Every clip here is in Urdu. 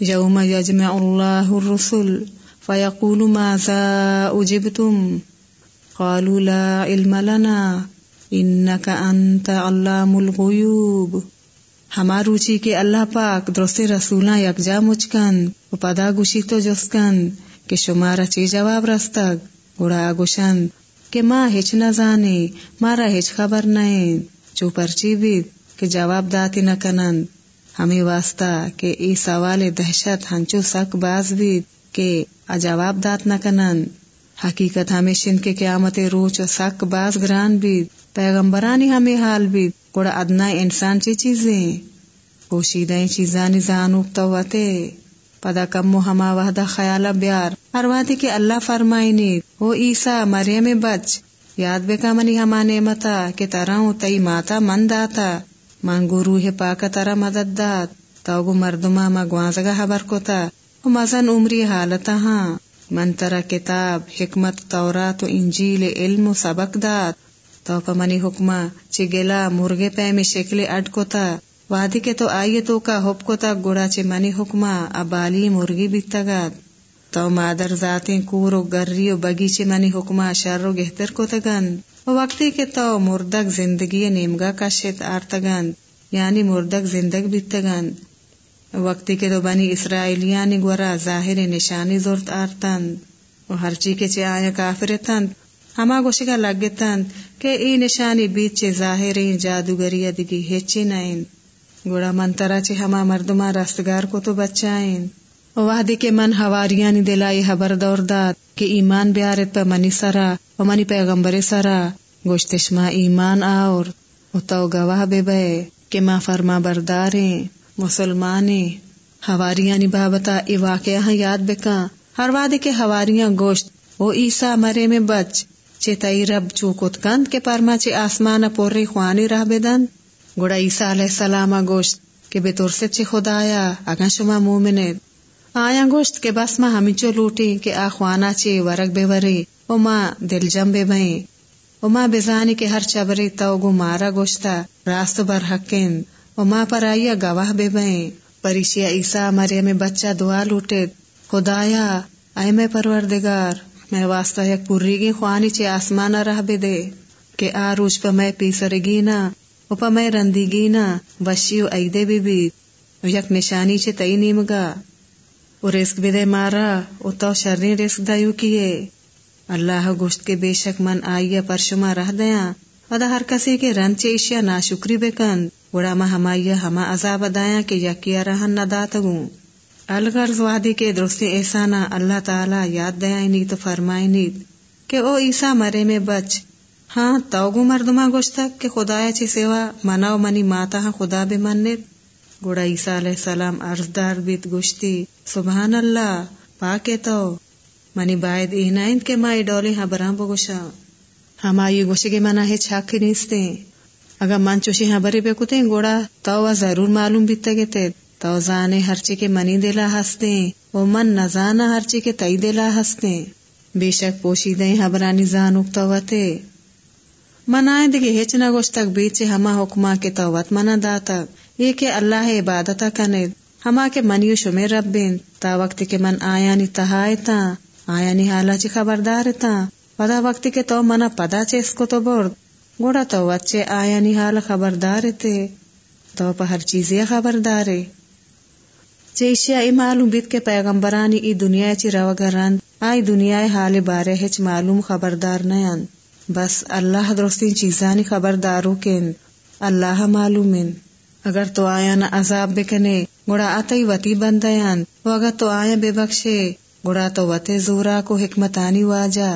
یوم یجمع اللہ الرسل فیقول ماذا اجبتم قالوا لا علم لنا انك انت علام الغیوب ہما روچی کے اللہ پاک درست رسولاں یکجا مچکن و پدا گوشی تو جسکن کہ شمارا چی جواب رستگ، گڑا گوشن کہ ماں ہچ نہ جانے مارا ہچ خبر نہیں چو پرچی بھی کہ جواب داتی نہ کنن ہمیں واسطہ کہ ای سوال دہشت ہنچو سک باز بھی کہ جواب دات نہ کنن۔ حقیقت ہمیں شن کے قیامت روچ سک باز گران بھی۔ پیغمبرانی ہمیں حال بھی۔ گوڑا ادنا انسان چی چیزیں۔ پوشیدہ چیزانی زانو توتے پدا کم ہما وحدہ خیال بیار۔ ہر وادی کے اللہ فرمائنی او عیسیٰ مریم بچ۔ یاد بے کا منی ہما نعمتا کہ ترا تئی ماتا من داتا۔ مانگو روح پاک ترا مدد دات تو گو مردما ما گوانزگا حبر کوتا او مزن عمری حالتا ہاں من ترا کتاب حکمت تورات و انجیل علم و سبق دات تو پمنی حکمہ گلا مرغے پے میں شکل اڈ کو تھا وادی کے تو آئیے تو کا حب کو تھا گوڑا چ منی حکمہ ابالی مرغی بھی تگات تو مادر ذاتیں کور و گری و بگی چ منی حکمہ شر و گہتر کو تگن وقتی کے تو مردک زندگی نیمگا کا شت آرتگن یعنی مردک زندگ بھی وقتی کے تو بنی اسرائیلیانی گورا ظاہر نشانی زورت آرتن و ہر چی کے چے آیا کافرتن ہما گوشی کا لگتن کہ ای نشانی بیچ چے ظاہر جادوگری دگی ہچی نائن گوڑا منترا چے ہما مردما رستگار کو تو بچائیں وحدی کے من ہواریانی دلائی حبر دور داد کہ ایمان بیارت پا منی سرا و منی پیغمبر سرا۔ گوشتش ما ایمان آور، و تو گواہ بے بے کہ ما فرما برداریں مسلمانیں ہواریانی بابتا ای واقعہ یاد بکا۔ ہر وعدے کے ہواریاں گوشت وہ عیسیٰ مرے میں بچ۔ چے رب چوکت کند کے پرما چے آسمان پوری خوانی رہ بدن گوڑا عیسیٰ علیہ السلام گوشت کہ بے تور سے چے خدایا اگا شما مومنت آیا گوشت کے بس ما ہمی چو لوٹی کہ آ خوانا چے ورگ بے وری او ما دل جم بے بھئیں او ما بزانی کے ہر چبری تو گو مارا گوشتا، راست بر حقین۔ او ما پر آیا گواہ بے بھئیں پریشیا عیسیٰ مرے میں بچہ دعا لوٹے خدایا، اے میں پروردگار، میں واسطہ یک پوری گی خوانی چے آسمان رہ بے دے۔ کہ آ روج پا میں پیسر گی نا، او پا میں رندی گی نا وشی و بی بی۔ یک نشانی چے تئی نیمگا او رزق بے دے مارا او تو شرنی رزق دایو کیے۔ اللہ گوشت کے بے شک من آئیا پر شما رہ دیا ودا ہر کسی کے رن چے اشیا نا شکری بے کن۔ گوڑا ما ہمایا ہما عذاب دایا کہ یکیا رہن نہ داتگوں الغرض وادی کے درست احسانا اللہ تعالی یاد دیا تو فرمائی نیت کہ او عیسا مرے میں بچ۔ ہاں توگو مردما گوشتا کہ خدا چی سیوا منا و منی ماتا ہاں خدا بے منت گوڑا عیسیٰ علیہ السلام عرض دار بیت گوشتی سبحان اللہ پاکے تو۔ منی باید اینائند کے مائی ڈولی ہاں برام بگوشا ہمائی ہاں گوشے کے منا ہے چھاکی نیستے۔ اگر من چوشی ہاں بری بے کتے گوڑا، تو ضرور معلوم بیتا گے تے۔ تو زانے ہر چی کے منی دلا ہستے۔ وہ من نہ زانا ہر چی کے تئی دلا ہستے۔ بے شک پوشیدے حبرانی ہاں زان اکتوتے منائے دگے ہچ نہ گوش تک بیچے ہاں ہما حکما کے توت منا داتا۔ یہ کہ اللہ عبادت کنے ہما کے منیو شمے رب بین تا وقت کے من آیا نی تہائے تا آیا نی حالا چی خبردار تا پدا وقت کے تو منا پدا چے اس کو تو برد، گوڑا تو وچے آیا نی حال خبردار تے تو پا ہر چیز خبردارے۔ چیشیا ای معلوم بیت کے پیغمبرانی ای دنیا چی رو گرند آئی دنیا حال بارے ہچ معلوم خبردار نیان۔ بس اللہ درستین چیزانی خبردارو کن اللہ معلومن اگر تو آیا نہ عذاب بکنے، گڑا آتای وتی بندیان، و اگر تو آیا بے بخشے، گڑا تو وتے زورا کو حکمتانی واجا۔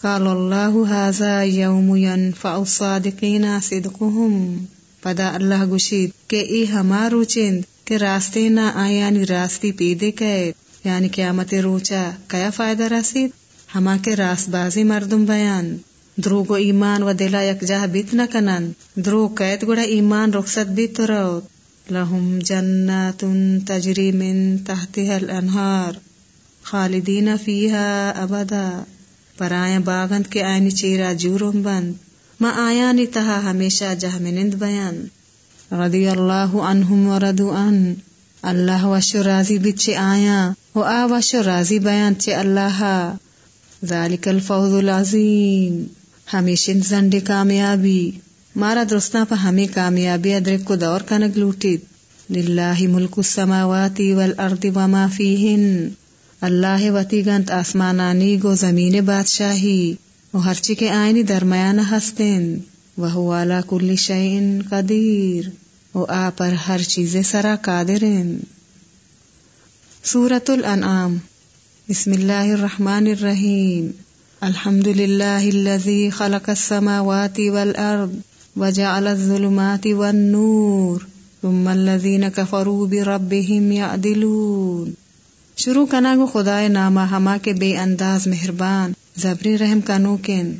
قال اللہ حازا یوم ینفع الصادقین صدقهم پدا اللہ گشید کہ ای ہمارو چند کہ راستے نہ آئے یعنی راستی پیدے کہے یعنی قیامت روچا کیا فائدہ رسید؟ ہما کے راست بازی مردم بیان۔ دروگ ایمان و دلا یک جہ بیت نہ کنن درو قید گڑا ایمان رخصت بیت رو لہم جنات تجری من تحتها الانہار خالدین فیہا ابدا پر آیا باغند کے آئینی چیرا جورم بند ما آیا نی تہا ہمیشہ جہ منند بیان رضی اللہ عنہم وردو ان اللہ وشو راضی بت چے آیا و آ وشو راضی بیان چے اللہ ذالک الفوز العظیم ہمیشن زنڈ کامیابی۔ مارا درستہ پا ہمیں کامیابی ادرک کو دور کنگ لوٹید۔ للہ ملک السماوات والارض وما فیہن۔ اللہ وتی گنت آسمانانی گو زمین بادشاہی۔ و ہرچی کے آئینی درمیان ہستن وہ والا کل شعین قدیر۔ و آ پر ہر چیز سرا قادرن سورت الانعام۔ بسم اللہ الرحمن الرحیم۔ الحمد للہ الذي خلق السماوات والارض وجعل الظلمات والنور ثم الذين كفروا بربهم يعدلون. شروع کنا گو خدائے نامہ ہما کے بے انداز مہربان زبری رحم کنو کن.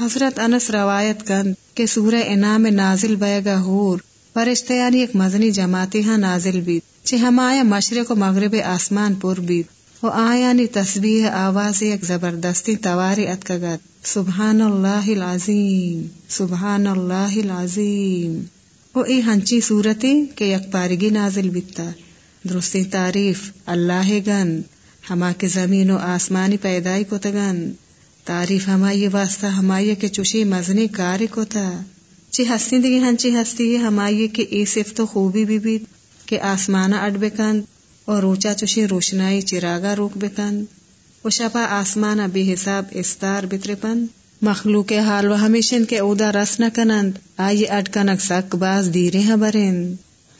حضرت انس روایت کن کہ سورہ انعام نازل بیگا ہور فرشتیانی ایک مزنی جماعتی ہاں نازل بیت چھ ہم آیا مشرق و مغرب آسمان پور بیت و آیانی تسبیح آواز ایک زبردستی تواری اتکگت سبحان اللہ العظیم سبحان اللہ العظیم و ای ہنچی صورتی کہ یک پارگی نازل بیتا درستی تعریف اللہ گن ہما کے زمین و آسمانی پیدائی کو تگن تعریف ہمائی واسطہ ہمائی کے چوشی مزنی کاری کو تھا چی ہستی دگی ہنچی ہستی ہے ہمائی کے ای صفت و خوبی بھی بھی کہ آسمانا اڈ بکند اور روچا چوشی روشنائی چراغا روک بکند و شپا آسمانا بے حساب استار بترپند مخلوق حال و ہمیشن کے اودا رس نہ کنند، آئی اڈ کنک سک باز دیرے ہاں برند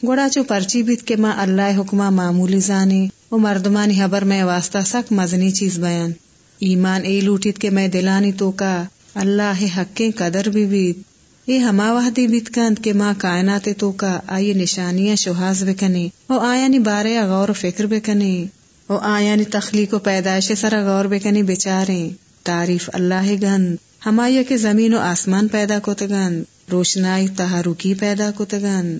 گوڑا چو پرچی بیت کے ماں اللہ حکمہ معمولی زانی و مردمانی حبر میں واسطہ سک مزنی چیز بیان۔ ایمان اے لوٹیت کے میں دلانی تو کا اللہ حقیں قدر بھی بیت۔ یہ ہما وحدی بیت کند کے ماں کائنات تو کا آئی نشانیاں شہاز بکنے او آیا نی بارے غور و فکر بکنے او آیا نی تخلیق و پیدائش سر غور بکنے بچاریں تعریف اللہ گند ہمایا کے زمین و آسمان پیدا کو تگن روشنائی تحرکی پیدا کو تگن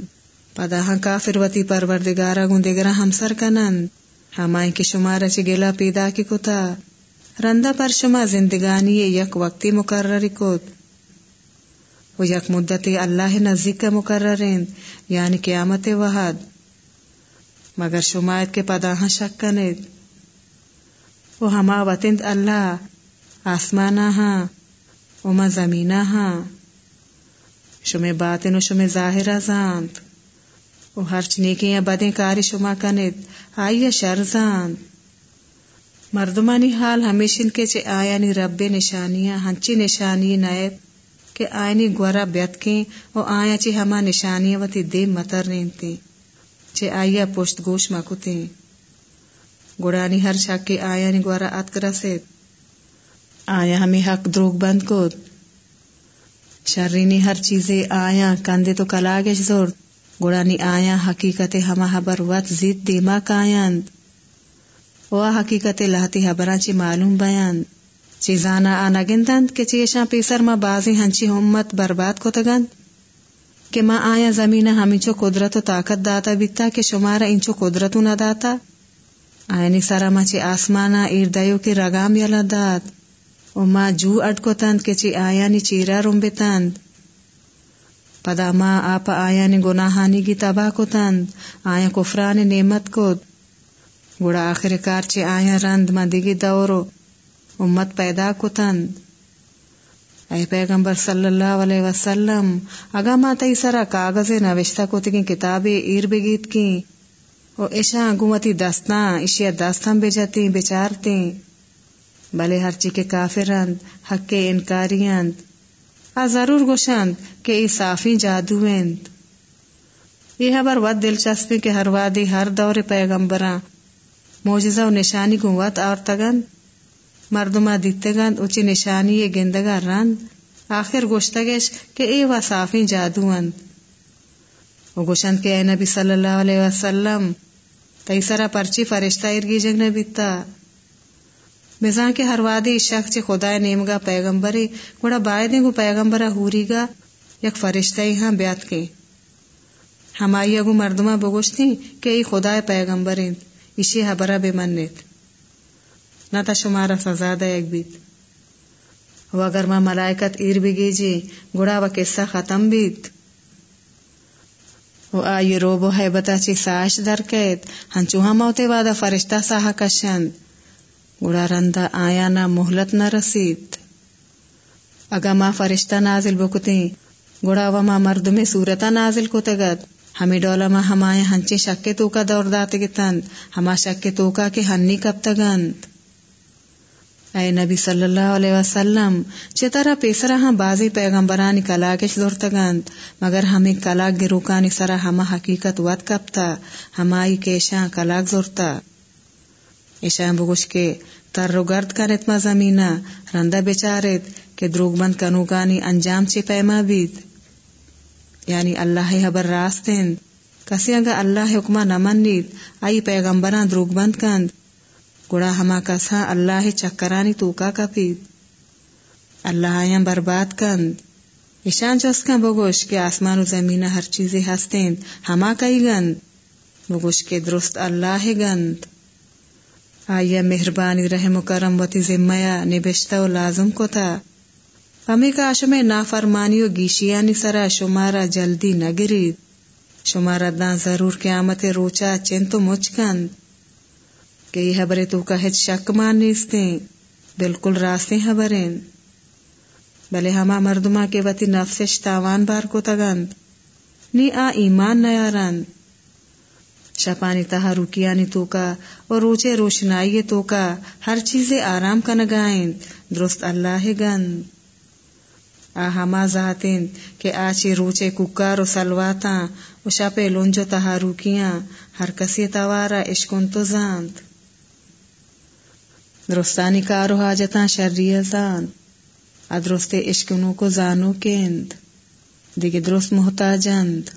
پدا ہاں کافر وتی پروردگارا گندگرا ہمسر کنند ہمائیں کے شمار چی گلا پیدا کی کتا رندا پر شما زندگانی یک وقتی مقرر کت و یک مدت اللہ نزدیک کا مقرر یعنی قیامت وحد۔ مگر شمایت کے پدا ہاں شک کنید۔ و ہما وطند اللہ آسمانا ہاں وما زمینہ ہاں شمی باطن و شمی ظاہرہ زاند و ہر نیکی یا بدیں کاری شما کنید، آئی شرزان مردمانی حال ہمیشن کے چے آیانی رب نشانیاں، ہنچی نشانی نیت کہ آئینی گورا بیتکیں و آیا چے ہما نشانیاں وتی دے متر نینتی چے آیا پشت گوش مکوتیں گڑانی ہر شک کے آیانی گورا اتکرا سے آیا ہمیں حق دروگ بند کو شرینی ہر چیزیں آیا کندے تو کلاگش زورد۔ گوڑانی آیا حقیقت ہما حبر وط زید دیما کایاند۔ و حقیقت لہتی حبران چی معلوم بیان چیزانا آنا گندند کہ چیشاں پیسر ما بازی ہنچی ہمت برباد کو تگند کہ ما آیا زمین ہمیں قدرت و طاقت داتا بیتا کہ شمارا انچو قدرتو نہ داتا آئینی سارا ما چی آسمانا ایردائیو کی رگام یلا داد و ما جو اڈ کو تند کہ چی آیا نی چیرا روم بیتند پدا ما آپ آیا نے گناہانی کی تباہ کو تند آیا کفران نعمت کو گڑا آخر کار چے آیا رند ما دیگی دورو امت پیدا کو تند اے پیغمبر صلی اللہ علیہ وسلم، اگا ما تی سرا کاغذ نوشتہ کو تگیں کتابیں ایر بگیت کی او ایشا گومتی دستان اشیا دستان بجتی بچارتی بلے ہر چی کے کافرند حق کے انکاریند ضرور گوشند کہ ای صافی جادو یہ خبر ود دلچسپی کے ہر وادی ہر دور پیغمبراں موجزہ و نشانی کو وط اور تگن مردما دیتے گند اچھی نشانی یہ گندگا رند آخر گوشتگش کہ ای و صافی جادو اند وہ گوشند کہ اے نبی صلی اللہ علیہ وسلم، تئی تیسرا پرچی فرشتہ ارگی جنگ نبی تا بزان کے ہر وادی شخص خدا نیمگا پیغمبری گوڑا بائدیں گو پیغمبرا ہوری گا، یک فرشتہ ہاں بیات کے۔ ہمائی اگو مردمہ بگوشتی کہ ای خدا پیغمبرین اسی حبرہ بے منت نہ تا شمارا سزا دا ایک بیت۔ و اگر ما ملائکت ایر بگی جی گڑا و قصہ ختم بیت۔ و آئی روبو ہے بتا چی ساش درکیت ہنچوہا موتے وادا فرشتہ ساہا کشند۔ گڑا رندا آیا نہ محلت نہ رسید۔ اگا ما فرشتہ نازل بکتیں گڑا و ما مرد میں صورتا نازل کو تگت ہمیں ڈولا ما ہمائے ہنچے شکے تو کا دور دات گتند، ہما شکے تو کا کے ہنی کب تگند۔ اے نبی صلی اللہ علیہ وسلم چترا پیسرا ہاں بازی پیغمبرانی کلاکش زور مگر ہمیں کلاک گروکانی سرا ہما حقیقت وط کپتا، ہمائی کیشاں کلاک زورتا۔ ایشاں بگوش کے تر رو گرد کنت ما زمینہ، رندہ بیچارت کہ دروگ بند کنوگانی انجام چی پیما بید۔ یعنی اللہ حبر راستین، کسی اگا اللہ حکمہ نمانید آئی پیغمبران دروگ بند کند۔ گڑا ہما کسا اللہ چکرانی توکا کپید اللہ آیاں برباد کند۔ ایشان چوس کا بگوش کے آسمان و زمین ہر چیزیں ہستین۔ ہما کئی گند۔ بگوش کے درست اللہ گند۔ آیا مہربانی، رحم و کرم وتی ذمیا نبشتا و لازم کو تھا ہمیں کاش میں نافرمانی و گیشیانی سرا شمارا جلدی نگرید شمارا دان ضرور قیامت روچا چن تو مچکند کہ یہ حبرے تو کا شک مان نیستیں، بالکل راستے حبریں۔ بلے ہما مردما کے وتی نفسش تاوان بار کو تگند، نی آ ایمان نیارند شپانی تہا رکیانی تو کا اور روچے روشنائی تو کا ہر چیز آرام کا نگائیں درست اللہ گند۔ آ ہما ذاتین کہ آچی روچے ککار و سلواتا و شپے لونجو تہا روکیاں ہر کسی توارا اشکن تو زاند۔ درستانی کارو حاجتاں شرری زان ادرست اشکنو کو زانو کند دیگه درست محتاجند۔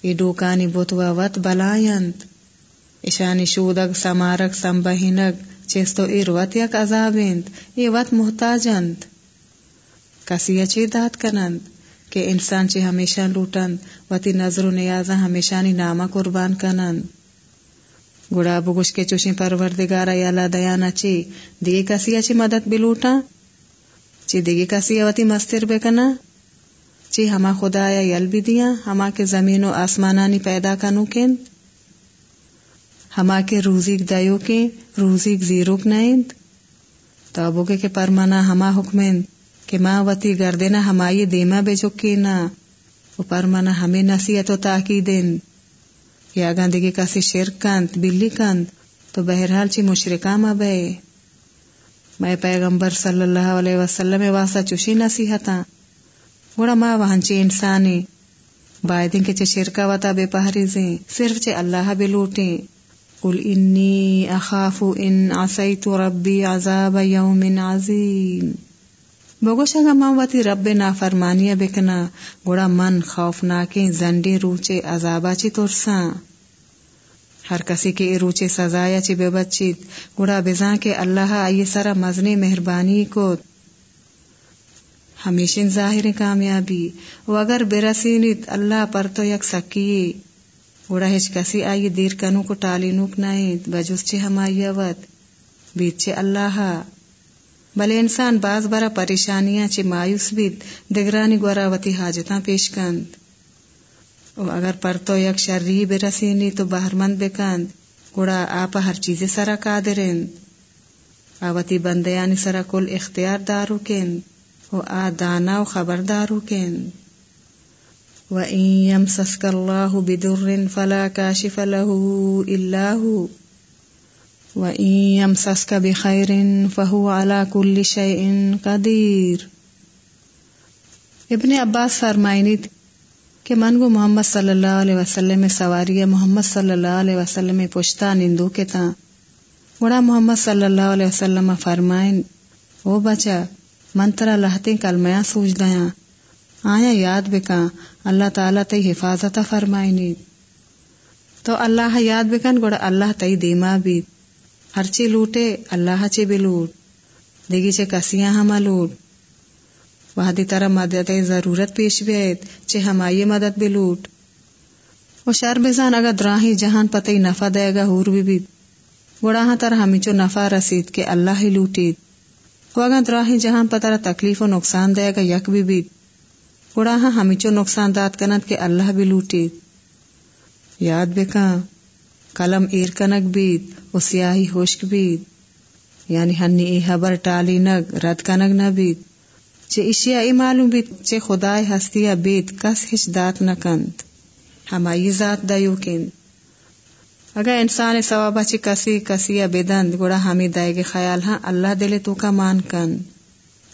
ای ڈوکانی بوتوا وط بلائند اشانی شودگ سمارک سمبہینگ، چیستو ایر وط یک عذابند ای وط محتاجند۔ کسی اچھی داد کنند کہ انسان چی ہمیشہ لوٹند۔ وطی نظر و نیازا ہمیشانی نامہ قربان کنند۔ گڑا بگوش کے چوشی پروردگارا یالا دیانا چی، دیگے کسی اچھی مدد بلوٹا چی دیگے کسی وطی مستر بکنا چی ہما خدایا یل بھی دیا، ہما کے زمین و آسمانانی پیدا کنو کن ہما کے روزی دیو کے روزی زیروک نائند تو ابو کے پرمانا ہما حکمند کہ ماں وتی گردنا ہمائی دیما بے چکی نا وہ پرمانا ہمیں نصیحت و تاکی تاکیدن یا گندگی کسی شرک کند بلی کند تو بہرحال چی مشرکا ما بے میں پیغمبر صلی اللہ علیہ وسلم واسا چوشی نصیحتاں۔ گوڑا ما وہنچی انسانی بائدین کے چے شرکا وطا بے پہریزیں صرف چے اللہ بے لوٹیں۔ قل انی اخاف ان عصیت ربی عذاب یوم عظیم۔ بگوش اگا ماں واتی رب نافرمانیہ بکنا گوڑا من خوفناکیں زنڈے روچے عذابا چی ترساں۔ ہر کسی کے روچے سزایا چی بے بچیت گوڑا بزاں کے اللہ آئی سرا مزنے مہربانی کو ہمیشہ ظاہر کامیابی و اگر برسینیت اللہ پر تو یک سکی۔ گوڑا ہچ کسی آئی دیر کنو کو ٹالی نوک نائید بجوز چے ہمائی وط بیت چے اللہ۔ بلے انسان باز برا پریشانیاں چے مایوس بیت دگرانی گورا وتی حاجتاں پیش کند۔ و اگر پر تو یک شرری برسینی تو بہرمند بکند گوڑا آپا ہر چیز سرا قادرند آوتی بندیانی سرا کل اختیار دارو کند و آدانا و خبردارو کن و این یمسسک اللہ بدر فلا کاشف له الا هو۔ و این یمسسک بخیر فهو على كل شيء ابن عباس فرمائنی کہ من گو محمد صلی اللہ علیہ وسلم سواری محمد صلی اللہ علیہ وسلم پشتا نندو کے تا گڑا محمد صلی اللہ علیہ وسلم فرمائن او بچا منترا لہتے کلمیا سوچ دیا آیا یاد بکا اللہ تعالیٰ تی حفاظت فرمائنی تو اللہ یاد بکن گوڑا اللہ تی دیما بیت ہر چی لوٹے، اللہ چی بھی لوٹ، دیگی چے کسیاں ہما لوٹ۔ وحدی طرح مدد ضرورت پیش بھی بیت، چے ہمائی مدد بھی لوٹ۔ وہ شر بزان اگر دراہی جہان پتہ ہی نفع دے گا ہور بھی بیت۔ گوڑا ہاں تر ہمیں چو نفع رسید کہ اللہ ہی لوٹید۔ وگا دراہی جہاں پتہ تکلیف و نقصان دے گا یک بھی بیت۔ گڑا ہاں ہمیچو نقصان دات کنت کہ اللہ بھی لوٹی یاد بکا کلم ایر کنک بیت۔ و سیاہی ہوشک بیت یعنی ہنی ای حبر ٹالی نگ، رد کنگ نہ بیت چے اشیا ای معلوم بیت چے خدای ہستیا بیت کس ہچ دات نہ نکند۔ ہمائی ذات دیو کند۔ اگر انسان ثوابہ چی کسی کسی بدند گوڑا ہمیں دائے گے خیال ہاں اللہ دلے تو کا مان کن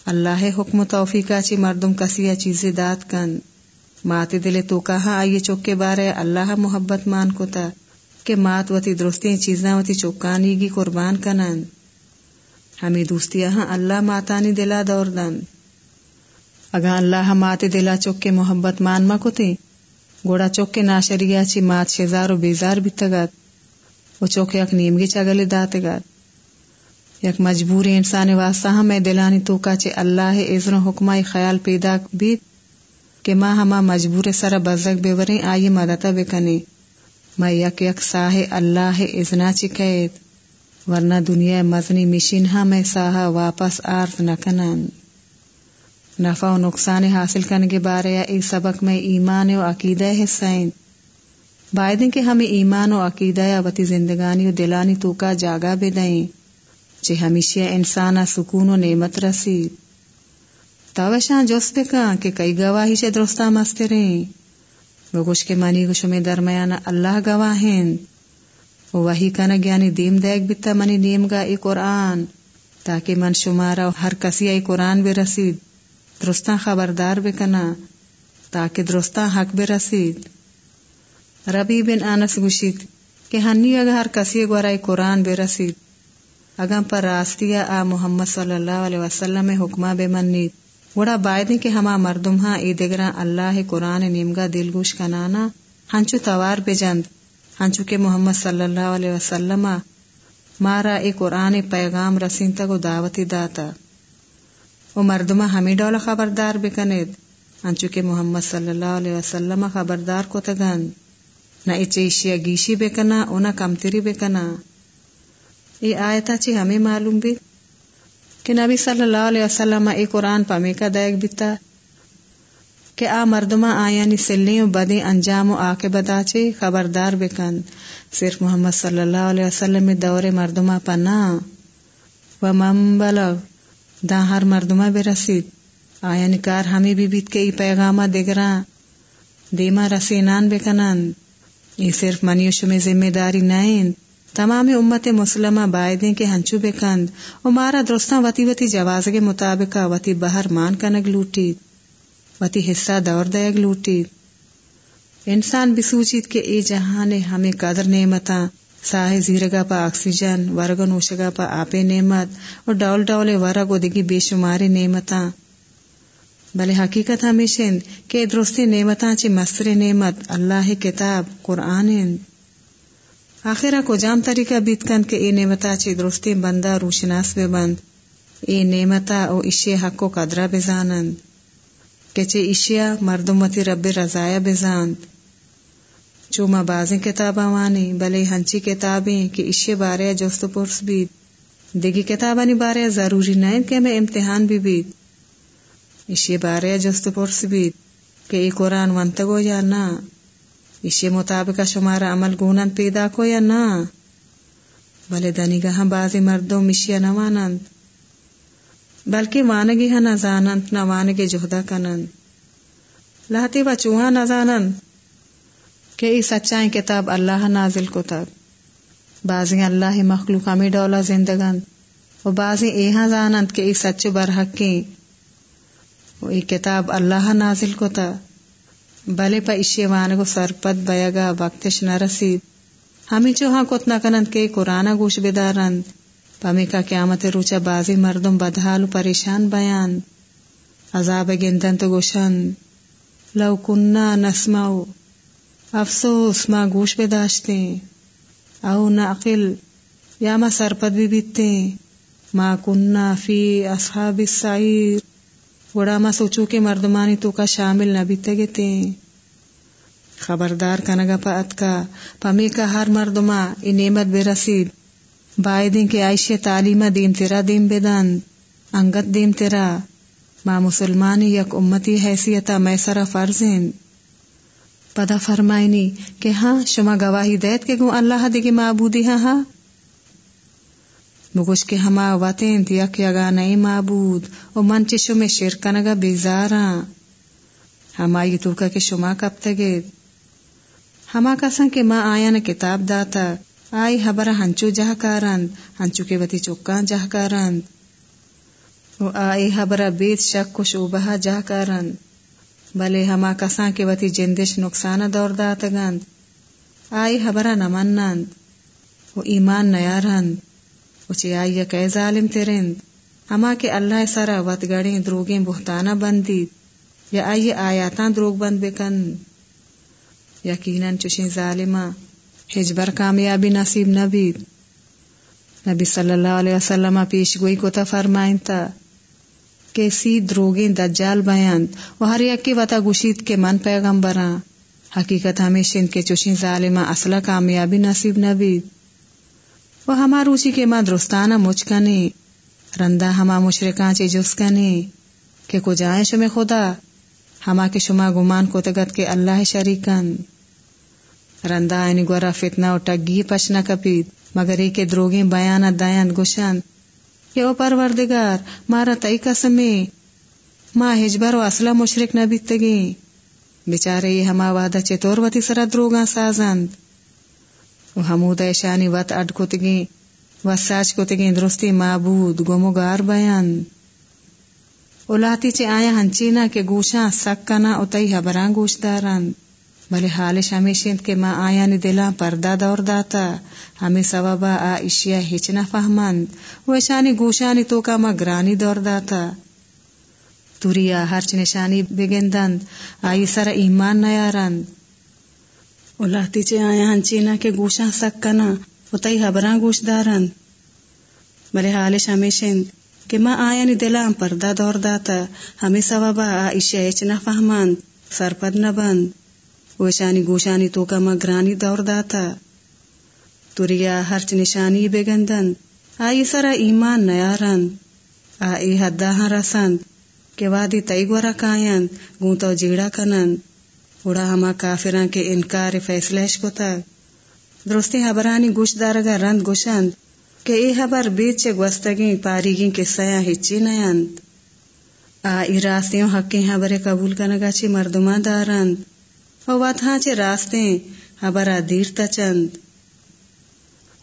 اللہ حکم توفیقہ چی مردم کسی چیزیں دات کن ماتی دلے تو کا ہاں آئیے چوک کے بارے، اللہ محبت مان کو تا کہ مات وتی درستی چیزاں وتی چوکانی گی قربان کنن۔ ہمیں دوستی ہاں اللہ ماتانی دلا دور دن۔ اگا اللہ ماتے دلا چوک کے محبت مان ما کو تے گوڑا چوک کے ناشریا چی مات شزار و بیزار بھی تگت۔ وہ چوک یک نیمگی چگل داتے گا یک مجبور انسان واسطہ ہم میں دلانی تو کا چے اللہ ازن و حکمائی خیال پیدا بیت کہ ماں ہما مجبور سر بزرگ بے وریں آئی مدتا بکنے میں یک یک ساہ اللہ ازنا چکیت؟ ورنہ دنیا مزنی مشین ہاں میں ساہا واپس آرز نکنن نفع و نقصان حاصل کرنے کے بارے ای سبق میں ایمان و عقیدہ حصائیں بائدیں کہ ہمیں ایمان و عقیدہ یا وتی زندگانی و دلانی تو کا جاگا بے دیں۔ چے ہمیشہ انسان سکون و نعمت رسید۔ تاوشاں جوس بے کہ کئی گواہی سے درستہ مستے رہیں۔ وہ کے منی میں درمیان اللہ گواہین۔ وہی کنگ یعنی دیم دیکھ بیتا منی نیم گا ای قرآن۔ تاکہ من شمارا ہر کسی ای قرآن بے رسید۔ درستہ خبردار بے کنا۔ تاکہ درستہ حق بے رسید۔ ربی بن آنس گوشید کہ ہنی اگر ہر کسی گورائی قرآن بے رسید۔ اگم پر راستیا آ محمد صلی اللہ علیہ وسلم حکمہ بے منید۔ گوڑا بائدیں کہ ہما مردم ہاں ای اللہ قرآن نیمگا دل گوش کنانا، ہنچو توار بے جند ہنچو کہ محمد صلی اللہ علیہ وسلم مارا ای قرآن پیغام رسین تک دعوتی داتا۔ وہ مردمہ ہمیں ڈولا خبردار بکنید۔ ہنچو کہ محمد صلی اللہ علیہ وسلم خبردار کو تگند نہ اچیشیا گیشی بے کنا اونا کمتری بے کنا یہ آیتا چی ہمیں معلوم بھی؟ کہ نبی صلی اللہ علیہ وسلم ای قرآن پامی کا دائق بیتا کہ آ مردمہ آیانی سلنی و بدی انجام و آکے بدا چے خبردار بکن۔ صرف محمد صلی اللہ علیہ وسلم دور مردمہ پنا و من بلغ، دا ہر مردمہ بے رسید۔ آیانی کار ہمیں بھی بیت کے ای پیغامہ دگران دیما رسینان بکنن۔ یہ صرف منیوش میں ذمہ داری نہیں تمام امت مسلمہ بائدیں کے ہنچو بے کند و مارا وتی وتی جواز کے مطابق وتی بہر مان کنگ لوٹی، وتی حصہ دور دیگ لوٹی۔ انسان بھی سوچیت کہ اے جہاں ہمیں قدر نعمت ساہ زیرگا پا آکسیجن ورگ نوشگا پا آپے نعمت، اور ڈول ڈول ورگ و دگی بے شماری نعمتاں۔ بلے حقیقت ہمیشہ کہ درستی نعمتاں چی مستر نعمت، اللہ کتاب، قرآن آخرہ کو جام طریقہ بیت کن کہ اے نعمتا چی درستی بندہ روشناس بے بند۔ اے نعمتا او اشیا حق کو قدرہ بزانند کہ چے اشیا مردمتی رب رضایا بزاند چو ما بازیں کتاباں وانی، بلے ہنچی کتابیں کہ اشیا بارے جوست پرس بیت۔ دیگی کتابانی بارے ضروری نہیں کہ میں امتحان بھی بیت۔ اشی بارے جست پرس بیت۔ کہ ای قرآن ونتگو یا نا۔ اشی مطابق شمارا عمل گونن پیدا کو یا نا بلے دنی گاہ بازی مردوں مشیا نوانند بلکہ وانگی ہاں نزانند نہ وانگی جہدہ کنند لاتی و چوہا نزانند کہ ای سچائیں کتاب اللہ نازل کو تک بازی اللہ مخلوق ہمیں ڈولا زندگان و بازی ایہاں زانند کہ ای سچ برحقیں وہ کتاب اللہ نازل کو تھا بلے پا اشی وان کو سرپت بیگا وقتش نہ رسید ہمیں چوہاں کتنا کنند کے قرآن گوش بدارند۔ پمی کا قیامت روچا بازی مردم بدحال پریشان بیان۔ عذاب گندن تو گوشن۔ لو کننا نسمعو۔ افسوس، ما گوش بداشتے۔ او نعقل یا ما سرپت بھی بیتے۔ ما کننا فی اصحاب السعیر۔ گوڑا ما سوچو کہ مردمانی تو کا شامل نہ بیتے گے خبردار کنگا پا اتکا پمی کا ہر مردما ای نعمت بے رسید۔ بائے دن کے عائش تعلیم دیم تیرا دیم بدن انگت دیم تیرا۔ ما مسلمانی یک امتی حیثیتا میں سرا فرزین۔ پدا فرمائنی کہ ہاں شما گواہی دیت کے گو اللہ دگی معبودی ہاں ہاں۔ بگوش کے ہما وطین یک یگا نئی معبود و من چی شما شرکنگا بیزاراں ہما یہ توکا کہ شما کب تگید ہما کسان کے ماں آیا نا کتاب داتا آئی حبرا ہنچو جہ کارند ہنچو کے وتی چکان جہ کارند و آئی حبرا بیت شک کو شوبہ جہ کارند بلے ہما کسان کے وتی جندش نقصان دور داتا گند آئی حبرا نمنند و ایمان نیارند و آئی ظالم ترند ہما کے اللہ سرا وط گڑیں دروگیں بہتانا بندید یا آئی آیاتاں دروگ بند بکن۔ یقیناً چشیں ظالمہ ہجبر کامیابی نصیب نبی نبی صلی اللہ علیہ وسلم پیش گوئی کو تا فرمائن تا کہ سی دروگیں دجال بیان و ہر یک کی وطا گوشید کے من پیغمبراں۔ حقیقت ہمیشہ کے چوشیں ظالمہ اصلہ کامیابی نصیب نبی و ہما روچی کے ماں درستانہ مچکنے رندہ ہما مشرکان چی جسکنے کہ کو جائیں شمی خدا، ہما کے شما گمان کو تگت کے اللہ شریکن رندا اینی گورا فتنہ و ٹگی پشنا کپید مگر ایک دروگیں بیان دایان گوشن کہ او پروردگار، مارا تئی قسمے ما ہجبر و اصلا مشرک نہ بیتگی بیچارے یہ ہما وعدہ چطور وتی سرا دروگاں سازند۔ و حمود ایشانی وط اڈ کتگی و ساچ کتگی درستی معبود گمگار بیان اولاتی چے آیا ہنچینا کے گوشاں سکنا او تئی حبراں گوش دارند بلے حالش ہمیشند کے ماں آیا نی دلا پردہ دور داتا ہمیں سببا آ اشیا ہچ نہ فہمند وہ اشانی گوشانی تو کا ماں گرانی دور داتا توریا ہرچ نشانی بگندند آئی سر ایمان نیارند اللہ تیچے آیا ہنچینا کے گوشاں سکنا اتائی حبراں گوش دارند بلے حالش ہمیشند کہ ماں آیا نی دلا پردہ دور داتا ہمیں سببا آ اشیا نہ فہمند سرپد نہ بند وشانی گوشانی تو کا مگرانی دور داتا توریا ہرچ نشانی بگندن آئی سرا ایمان نیارند آئی حدہ ہاں رسند کہ وادی تئی گورا کائند گونتو جیڑا کنند اڑا ہما کافران کے انکار فیصلش کو تا درستی حبرانی گوش دارگا رند گوشند کہ ای حبر بیت چے گوستگیں پاریگیں کے سیاں ہچی نیند آئی راستیوں حقی حبر قبول کنگا چی مردمان دارند وطہاں چے راستے حبرا دیر تا چند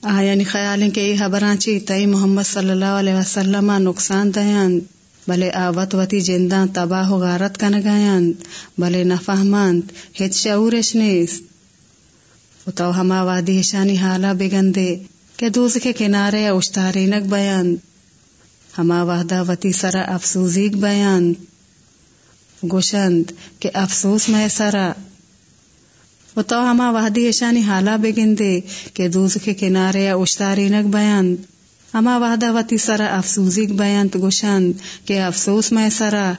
آ یعنی خیال کہ یہ حبراں چی تئی محمد صلی اللہ علیہ وسلم نقصان دیاند۔ بلے آوت وتی جنداں تباہ و غارت کنگایاند بلے نفہماند ہچ شعورش نیست۔ تو ہما وادی شانی حالا بگندے، کہ دوز کے کنارے اشتاری نک بیاند۔ ہما وحدہ وتی سرا افسوزیک بیاند۔ گوشند، کہ افسوس میں سرا۔ و تو ہما وحدی اشانی حالا بگندے، کہ دوز کے کنارے یا اشتاری بیان ہما وحدہ وتی سرا افسوزیک بیان گوشند کہ افسوس میں سرا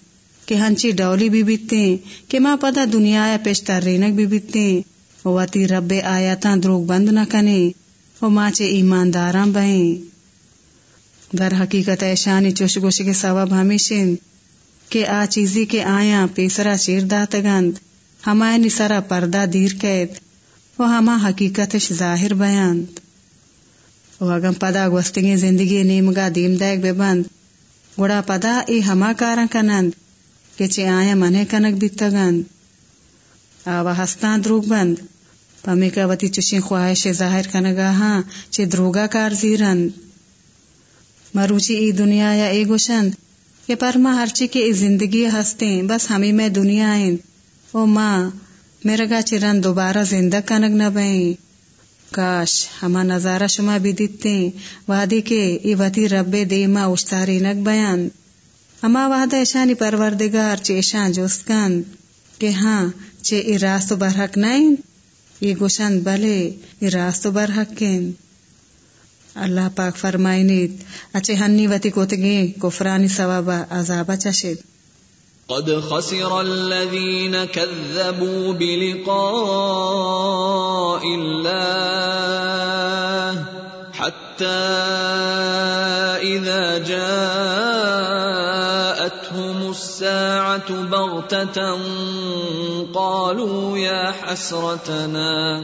کہ ہنچی ڈولی بھی بیتے کہ ماں پدا دنیا یا پیشتر رینک بھی بیتے وتی رب آیاتاں دروگ بند نہ کنے و ماں چے ایمانداراں بہیں۔ در حقیقت ایشانی چوش گوش کے سبب ہمیشن کہ آ چیزی کے آیا پیسرا چیر داتگند ہمائے نسرا پردہ دیر قید وہ ہما حقیقتش ظاہر بیان وہ اگم پدا گوستگی زندگی نیمگا دیم دیکھ بے بند. گوڑا پدا ای ہما کارا کنند، کہ چے آیا منے کنک بیتا گند. آوا ہستان دروگ بند. پمی کا وتی چشین خواہش ظاہر کنگا ہاں چے دروگا کار زیرند. مروچی ای دنیا یا ای گوشند، کہ پرما ہرچی کے ای زندگی ہستیں، بس ہمیں میں دنیا آئیں او ماں میرا گا چرن دوبارہ زندہ کنگ نہ بہیں کاش ہما نظارہ شما بھی دیتے وادی کے ای وتی رب دے ما اشتاری نک بیان۔ ہما وحدہ ایشانی پروردگار چے ایشان جوستکن کہ ہاں چے ای راست برحق نہیں یہ گوشند بلے ای راست برحق کن۔ اللہ پاک فرمائنیت اچھے ہنی وتی کوتگی کفرانی ثوابا عذابا چشد قد خسر الذين كذبوا بلقاء الله حتى إذا جاءتهم الساعة بغتة قالوا يا حسرتنا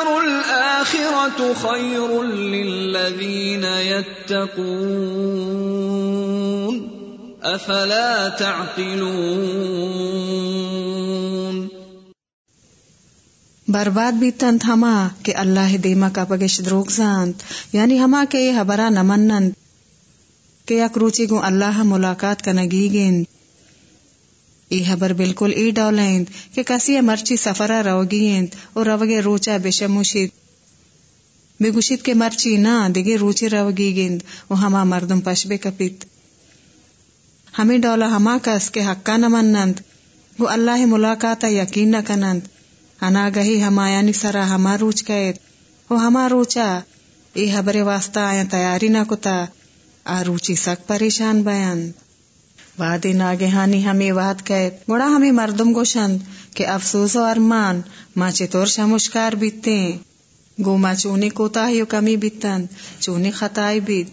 الآخرة خير للذين يتقون. أفلا تعقلون. برباد بھی تنت ہما کہ اللہ دیما کا پگش دروگ زانت یعنی ہما کے یہ حبرا نمنند کہ یک روچی گو اللہ ملاقات کا نگی گین. ای حبر بالکل ای ڈولند کہ کسی مرچی سفرہ روگیند اور روگے روچا بشموشید بگوشید کے مرچی نہ دگے روچی روگی گند وہ ہما مردم پشبے کپیت ہمیں ڈولا ہما کس کے حقا نہ منند وہ اللہ ملاقات یقین نہ کنند انا گہی ہمایانی سرا ہما روچ قید وہ ہما روچا ای حبر واسطہ آیا تیاری نہ کتا آ روچی سک پریشان بیان واد ناگہانی ہمیں واد قید گوڑا ہمیں مردم گوشند کہ افسوس و ارمان ماں چطور شمشکار بیتے گو ماں چونی کوتا کمی بیتن چونی خطائی بیت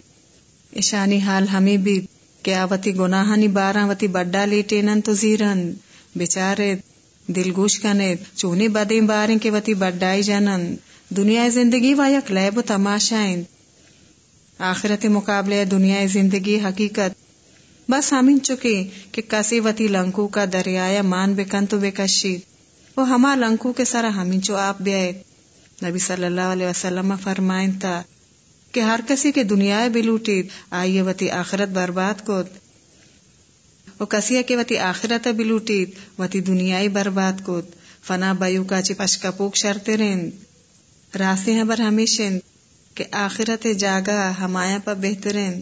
اشانی حال ہمیں بیت کہ آوتی گناہانی بارہ وتی بڈا لیٹینن تو زیرن۔ بیچارے دل گوش کنے چونی بدیں باریں کے وتی بڈائی جانن دنیا زندگی وا یک لیب و تماشائیں آخرت مقابلے دنیا زندگی حقیقت۔ بس ہمین چکے کہ کسی وتی لنکو کا دریایا مان بکن تو بے کشید وہ ہما لنکو کے سرا ہمین چو آپ بیائے نبی صلی اللہ علیہ وسلم فرمائن تھا کہ ہر کسی کے دنیا بلوٹید آئیے وتی آخرت برباد کت وہ کسی کے وتی آخرت بلوٹید وتی دنیا برباد کت فنا بایو کا چی پشکا پوک شرتے رند راستے ہیں بر ہمیشن کہ آخرت جاگا ہمایا پا بہترین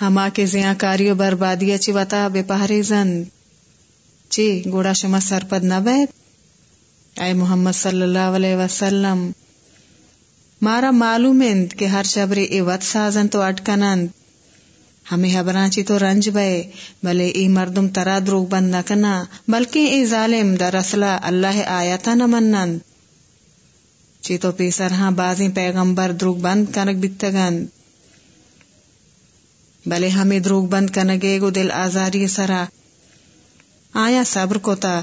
ہما کے زیاں کاری و بربادی چی وطا بے پہری زن چی گوڑا شما سرپد نہ بیت۔ اے محمد صلی اللہ علیہ وسلم، مارا معلوم کہ ہر شبری اے وط سازن تو اٹکنند۔ ہمیں حبرانچی تو رنج بے بلے ای مردم ترا دروگ بند نہ کنا، بلکہ اے ظالم در اصلا اللہ آیتا نہ منند۔ چی تو پیسر ہاں بازیں پیغمبر دروگ بند کنک بیتگند بلے ہمیں دروگ بند کنگے گو دل آزاری سرا۔ آیا صبر کو تا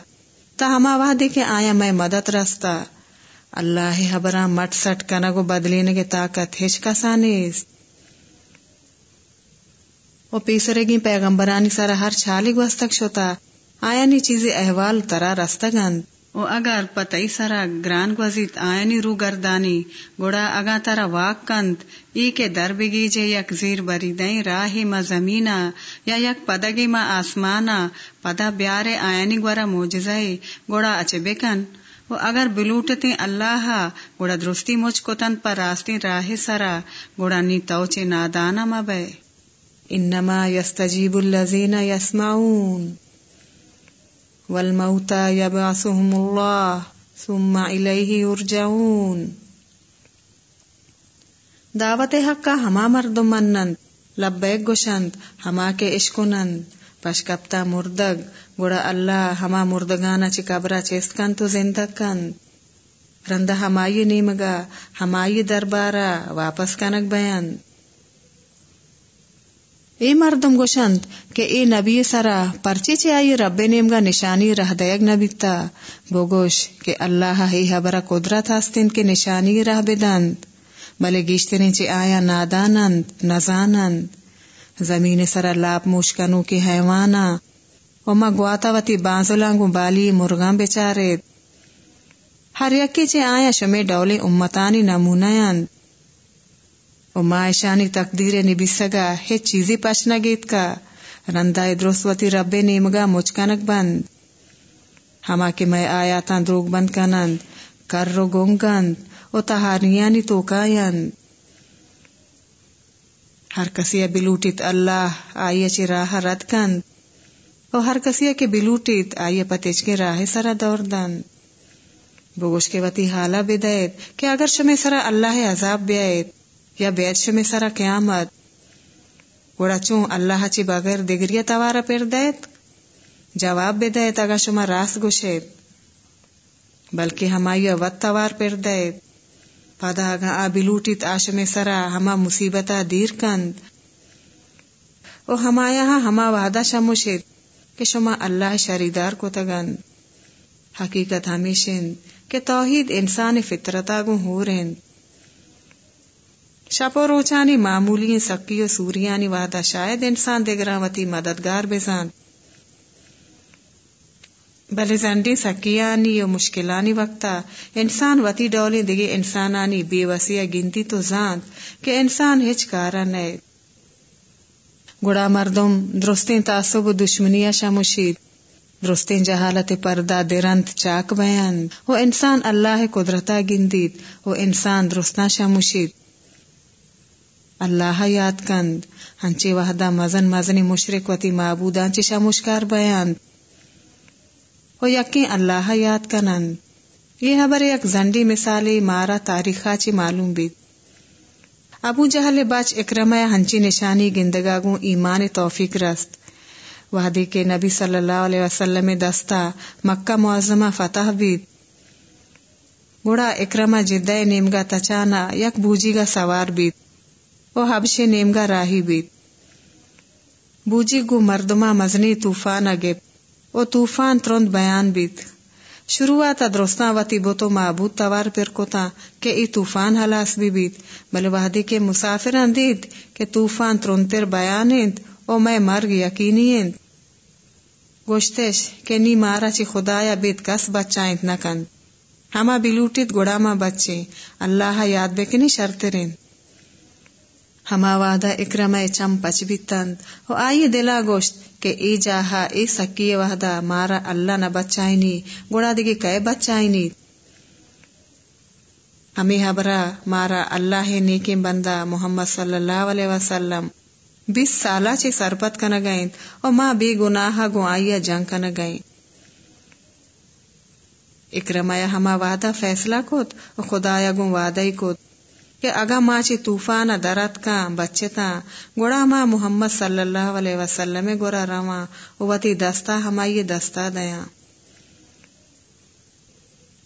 تا ہما وعدے کے آیا میں مدد رستا اللہ حبرا مٹ سٹ کنگو بدلینے کے طاقت ہچ کسانیس وہ پیسرے گی پیغمبرانی سارا ہر چھالی گوستک شوتا۔ آیا نی چیزی احوال ترا رستگند او اگر پتئی سرا گران گوزیت آیا رو گردانی، گوڑا اگا ترا واک کند، ای کے در بگی جے یک زیر بری دیں راہی ما زمینا یا یک پدگی ما آسمانا پدا بیارے آیا گورا موجزائی گوڑا اچے بکن۔ وہ اگر بلوٹتے اللہ، گوڑا درستی مجھ کو تن پر راستے راہ سرا گوڑا نی توچے نادانا مبے انما یستجیب الذین یسمعون۔ والموتا یبعثهم اللہ ثم الیہ یرجعون دعوت حق کا ہما مردم منند لبیک گوشند، ہما کے عشقنند پشکپتا مردگ گوڑا اللہ ہما مردگانا چی قبرا چیست کن تو زندہ کن رندہ ہمائی نیمگا، ہمائی دربارا واپس کنک بیان اے مردم گوشند، کہ اے نبی سرا پرچی چی آئی رب نیمگا نشانی رہ دیگ نبیتا گوگوش کہ اللہ ہی حبرا قدرت ہستن کے نشانی رہ بدند۔ بلے گیشتنی چی آیا نادانند نزانند زمین سرا لاپ موشکنو کی حیوانا۔ وما گواتا وتی بانزلانگو بالی مرغان بیچارے۔ ہر یکی چے آیا شمی ڈولے امتانی نمونیان وما ایشانی تقدیر نبی سگا ہے چیزی پچنا گیت کا رندہ درست رب نیمگا مچکنک بند ہما کے میں آیاتاں دروگ بند کنند کر رو گونگند و تہارنیانی توکایند ہر کسی بلوٹیت اللہ آئی چی راہ رد کند اور ہر کسی کے بلوٹیت آئیے پتیج کے راہ سرا دور دن بگوش کے وتی حالہ بدیت کہ اگر شمی سرا اللہ عذاب بیائیت یا بیت شمی سرا قیامت؟ گوڑا چون اللہ چی بغیر دگریہ توارا پیر دیت جواب بدیت اگر شما راست گوشید بلکہ ہمائی وط توار پیر دیت پدا اگا آ بلوٹیت آشم سرا، ہما مصیبتا دیر کند۔ او ہمایا ہما وعدہ شموشید کہ شما اللہ شریدار کو تگن حقیقت ہمیشن کہ توحید انسان فطرتا گو ہو رہن شپو روچانی معمولی سکی و سوریانی وعدہ شاید انسان دگراوتی مددگار بزان بلے زنڈی سکیانی و مشکلانی وقتا۔ انسان وتی ڈولی دگے انسانانی بے وسیع گنتی تو زاند کہ انسان ہچ کارا نئے۔ گڑا مردم درستیں تعصب و دشمنیا شمشید درستیں جہالت پردہ درنت چاک بیان۔ وہ انسان اللہ قدرتا گندید۔ وہ انسان درستہ شمشید اللہ یاد کند. ہنچے وحدہ مزن مزنی مشرق وتی معبودان چی شمشکار بیان. وہ یقین اللہ یاد کنند. یہ خبر ایک زنڈی مثالی مارا تاریخا چی معلوم بیت ابو جہل بچ اکرم ہنچی نشانی گندگا گو ایمان توفیق رست وحدی کے نبی صلی اللہ علیہ وسلم دستا مکہ معظمہ فتح بید. گوڑا اکرما جدہ نیمگا تچانا یک بوجی گا سوار بید. وہ حبش نیمگا راہی بید بوجی گو مردما مزنی طوفان اگے۔ او طوفان ترند بیان بید شروعات درستان وتی بوتو معبود توار پر کوتا کہ ای طوفان حلاس بھی بیت بل وحدی کے مسافر اندید کہ طوفان ترنتر بیانند او میں مرگ یقینی گوشتش کہ نی مارا چی خدایا بیت کس بچائیں نکند ہما بلوٹیت گڑاما بچے۔ اللہ یاد بکنی شرط رین۔ ہما وعدہ اکرم چم پچ بیتند او آئی دلا گوشت کہ ای جاہا ای سکی وحدہ مارا اللہ نہ بچائنی گوڑا دگی کئے بچائنی ہمیں حبرا مارا اللہ نیکی بندہ محمد صلی اللہ علیہ وسلم بیس سالہ چی سرپت کن گئیں اور ماں بے گناہ گو آئیا جنگ کن گئیں اکرمایا ہما وعدہ فیصلہ کت اور خدایا گو وعدہ کت کہ اگا ماں چی طوفان درت کا، بچے تا، گوڑا ماں محمد صلی اللہ علیہ وسلم گورا رواں وتی دستا ہمائی دستا دیا۔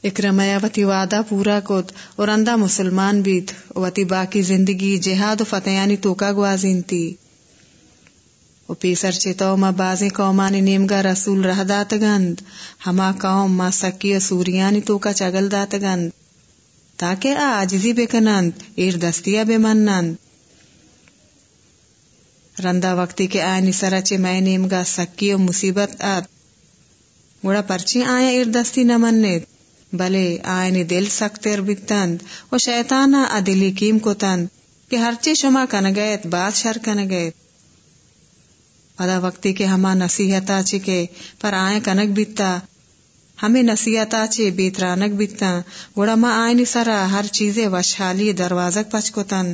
اکرمیا وتی وعدہ پورا کت، اور اندہ مسلمان بیت وتی باقی زندگی، جہاد و فتحانی توکا گوازین تھی او پیسر چیتو ما بازی قومانی نیمگا رسول رہ دات گند، ہما قوم ما سکی و سوریانی توکا چگل دات گند۔ تاکہ آ عجزی بکنند ایر دستیا بمنند رندا وقتی کے آئینی سرچے میں نیمگا سکی و مصیبت آت گوڑا پرچی آیا ایر دستی نمنید بلے آئینی دل سختر بیتند و شیطانا ادلی کیم کو تند کہ ہرچی شما کنگیت بات شر کنگیت پدا وقتی کے ہما نصیحت آچی کے پر آئیں کنک بیتا ہمیں نصیحت آچے بیترانک بیتا گوڑا ما آئینی سرا ہر چیز وشحالی دروازک پچ تن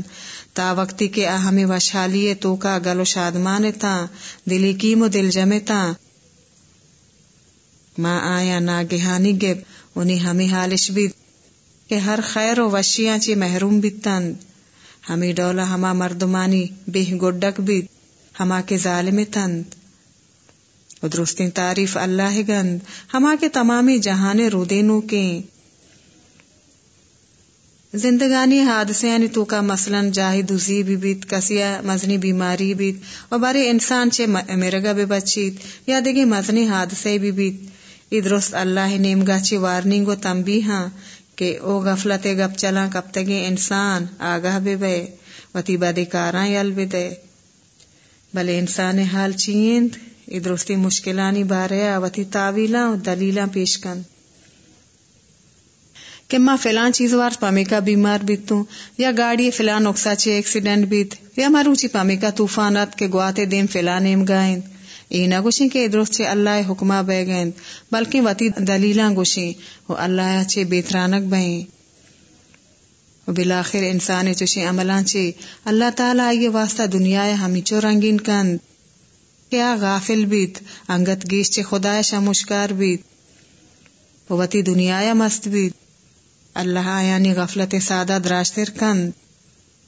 تا وقتی کے ہمیں وشحالی تو کا گلو شادمان تا دلی کیم و دل جمے تا ما آیا ناگہانی گب انہیں ہمیں حالش بیت کہ ہر خیر و وشیاں چی محروم بیتن ہمیں ڈولا ہما مردمانی بے گڈک بیت، ہما کے ظالم تند و درستین تعریف اللہ گند۔ ہما کے تمامی جہان رودینو کے زندگانی حادثے یعنی تو کا مثلا جاہی دوزی بھی بیت کسیا مزنی بیماری بیت و بارے انسان چے مرگا بے بچیت یا دیگی مزنی حادثے بھی بیت۔ ای درست اللہ نیمگا چی وارننگ و تنبی ہاں کہ او غفلت گپ چلا کب تگی انسان آگاہ بے بے وتی بدی کاراں یل بے دے۔ بلے انسان حال چیند۔ ای درستی مشکلانی بارے آوتی تاویلاں و دلیلاں پیش کن. کہ ماں فلان چیز وار پامی کا بیمار بیتوں، یا گاڑی فلان اکسا چے ایکسیڈنٹ بیت، یا مروچی پامی کا طوفانات کے گواتے دیم فلان ایم گائیں ای نہ گوشیں کہ درست چے اللہ حکمہ بے گئیں بلکہ وتی دلیلاں گوشیں وہ اللہ چے بیترانک بہیں و بلاخر انسان چوشی عملان چی اللہ تعالی یہ واسطہ دنیا ہمی چو رنگین کند. کیا غافل بیت، انگت گیش چے خدا شمشکار بیت۔ وتی دنیا یا مست بیت۔ اللہ آیانی غفلت سادہ دراشتر کند۔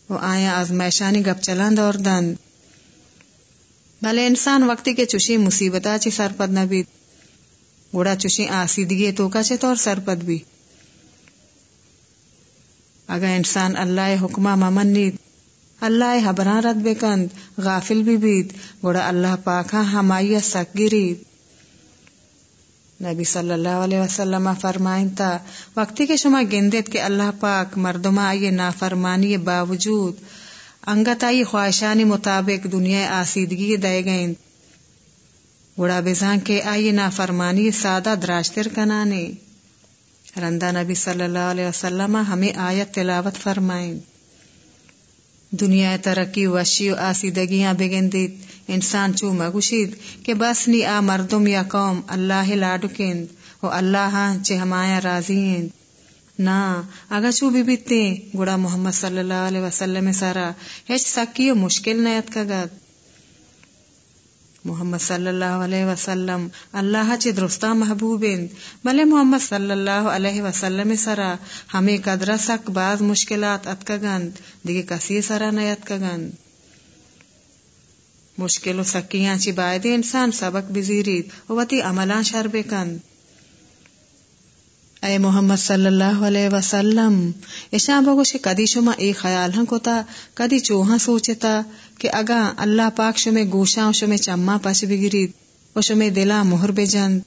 و آیا آزمائشانی گپ چلند اور دند۔ بھلے انسان وقتی کے چوشی مصیبتا چی سرپد نہ بیت۔ گوڑا چوشی آسیدگی تو کا چے طور سرپد بھی۔ اگر انسان اللہ حکمہ ممن نیت۔ اللہ حبران رد بکند، غافل بھی بیت، گوڑا اللہ پاکا ہاں ہمائی سک گرید نبی صلی اللہ علیہ وسلم فرمائن تا، وقتی کے شما گندت کے اللہ پاک مردما آئیے نافرمانی باوجود، انگت آئی خواہشانی مطابق دنیا آسیدگی دے گئیں گڑا بزان کے آئیے نافرمانی سادہ دراشتر کنانے۔ رندہ نبی صلی اللہ علیہ وسلم ہمیں آیت تلاوت فرمائیں دنیا ترقی وشی و آسیدگیاں بگندیت انسان چو مگوشید کہ بس نی آ مردم یا قوم اللہ لاڈکند و اللہ ہاں چے ہمایا راضی نا، اگر چو بھی بیتے گڑا محمد صلی اللہ علیہ وسلم سارا ہیچ سکی و مشکل نیت کا گد محمد صلی اللہ علیہ وسلم اللہ چی درستا محبوب بلے محمد صلی اللہ علیہ وسلم سرا ہمیں قدر سک بعض مشکلات اتکگند دیگه کسی سرا نیت کگند مشکل و سکیاں چی بائد انسان سبق بزیرید و وتی عملان شر بکند اے محمد صلی اللہ علیہ وسلم ایشاں بگوش کدی شما ای خیال ہاں کتا کدی چوہاں سوچتا کہ اگا اللہ پاک شما گوشاں شما چما پش بگرید و شما دلا مہر بجند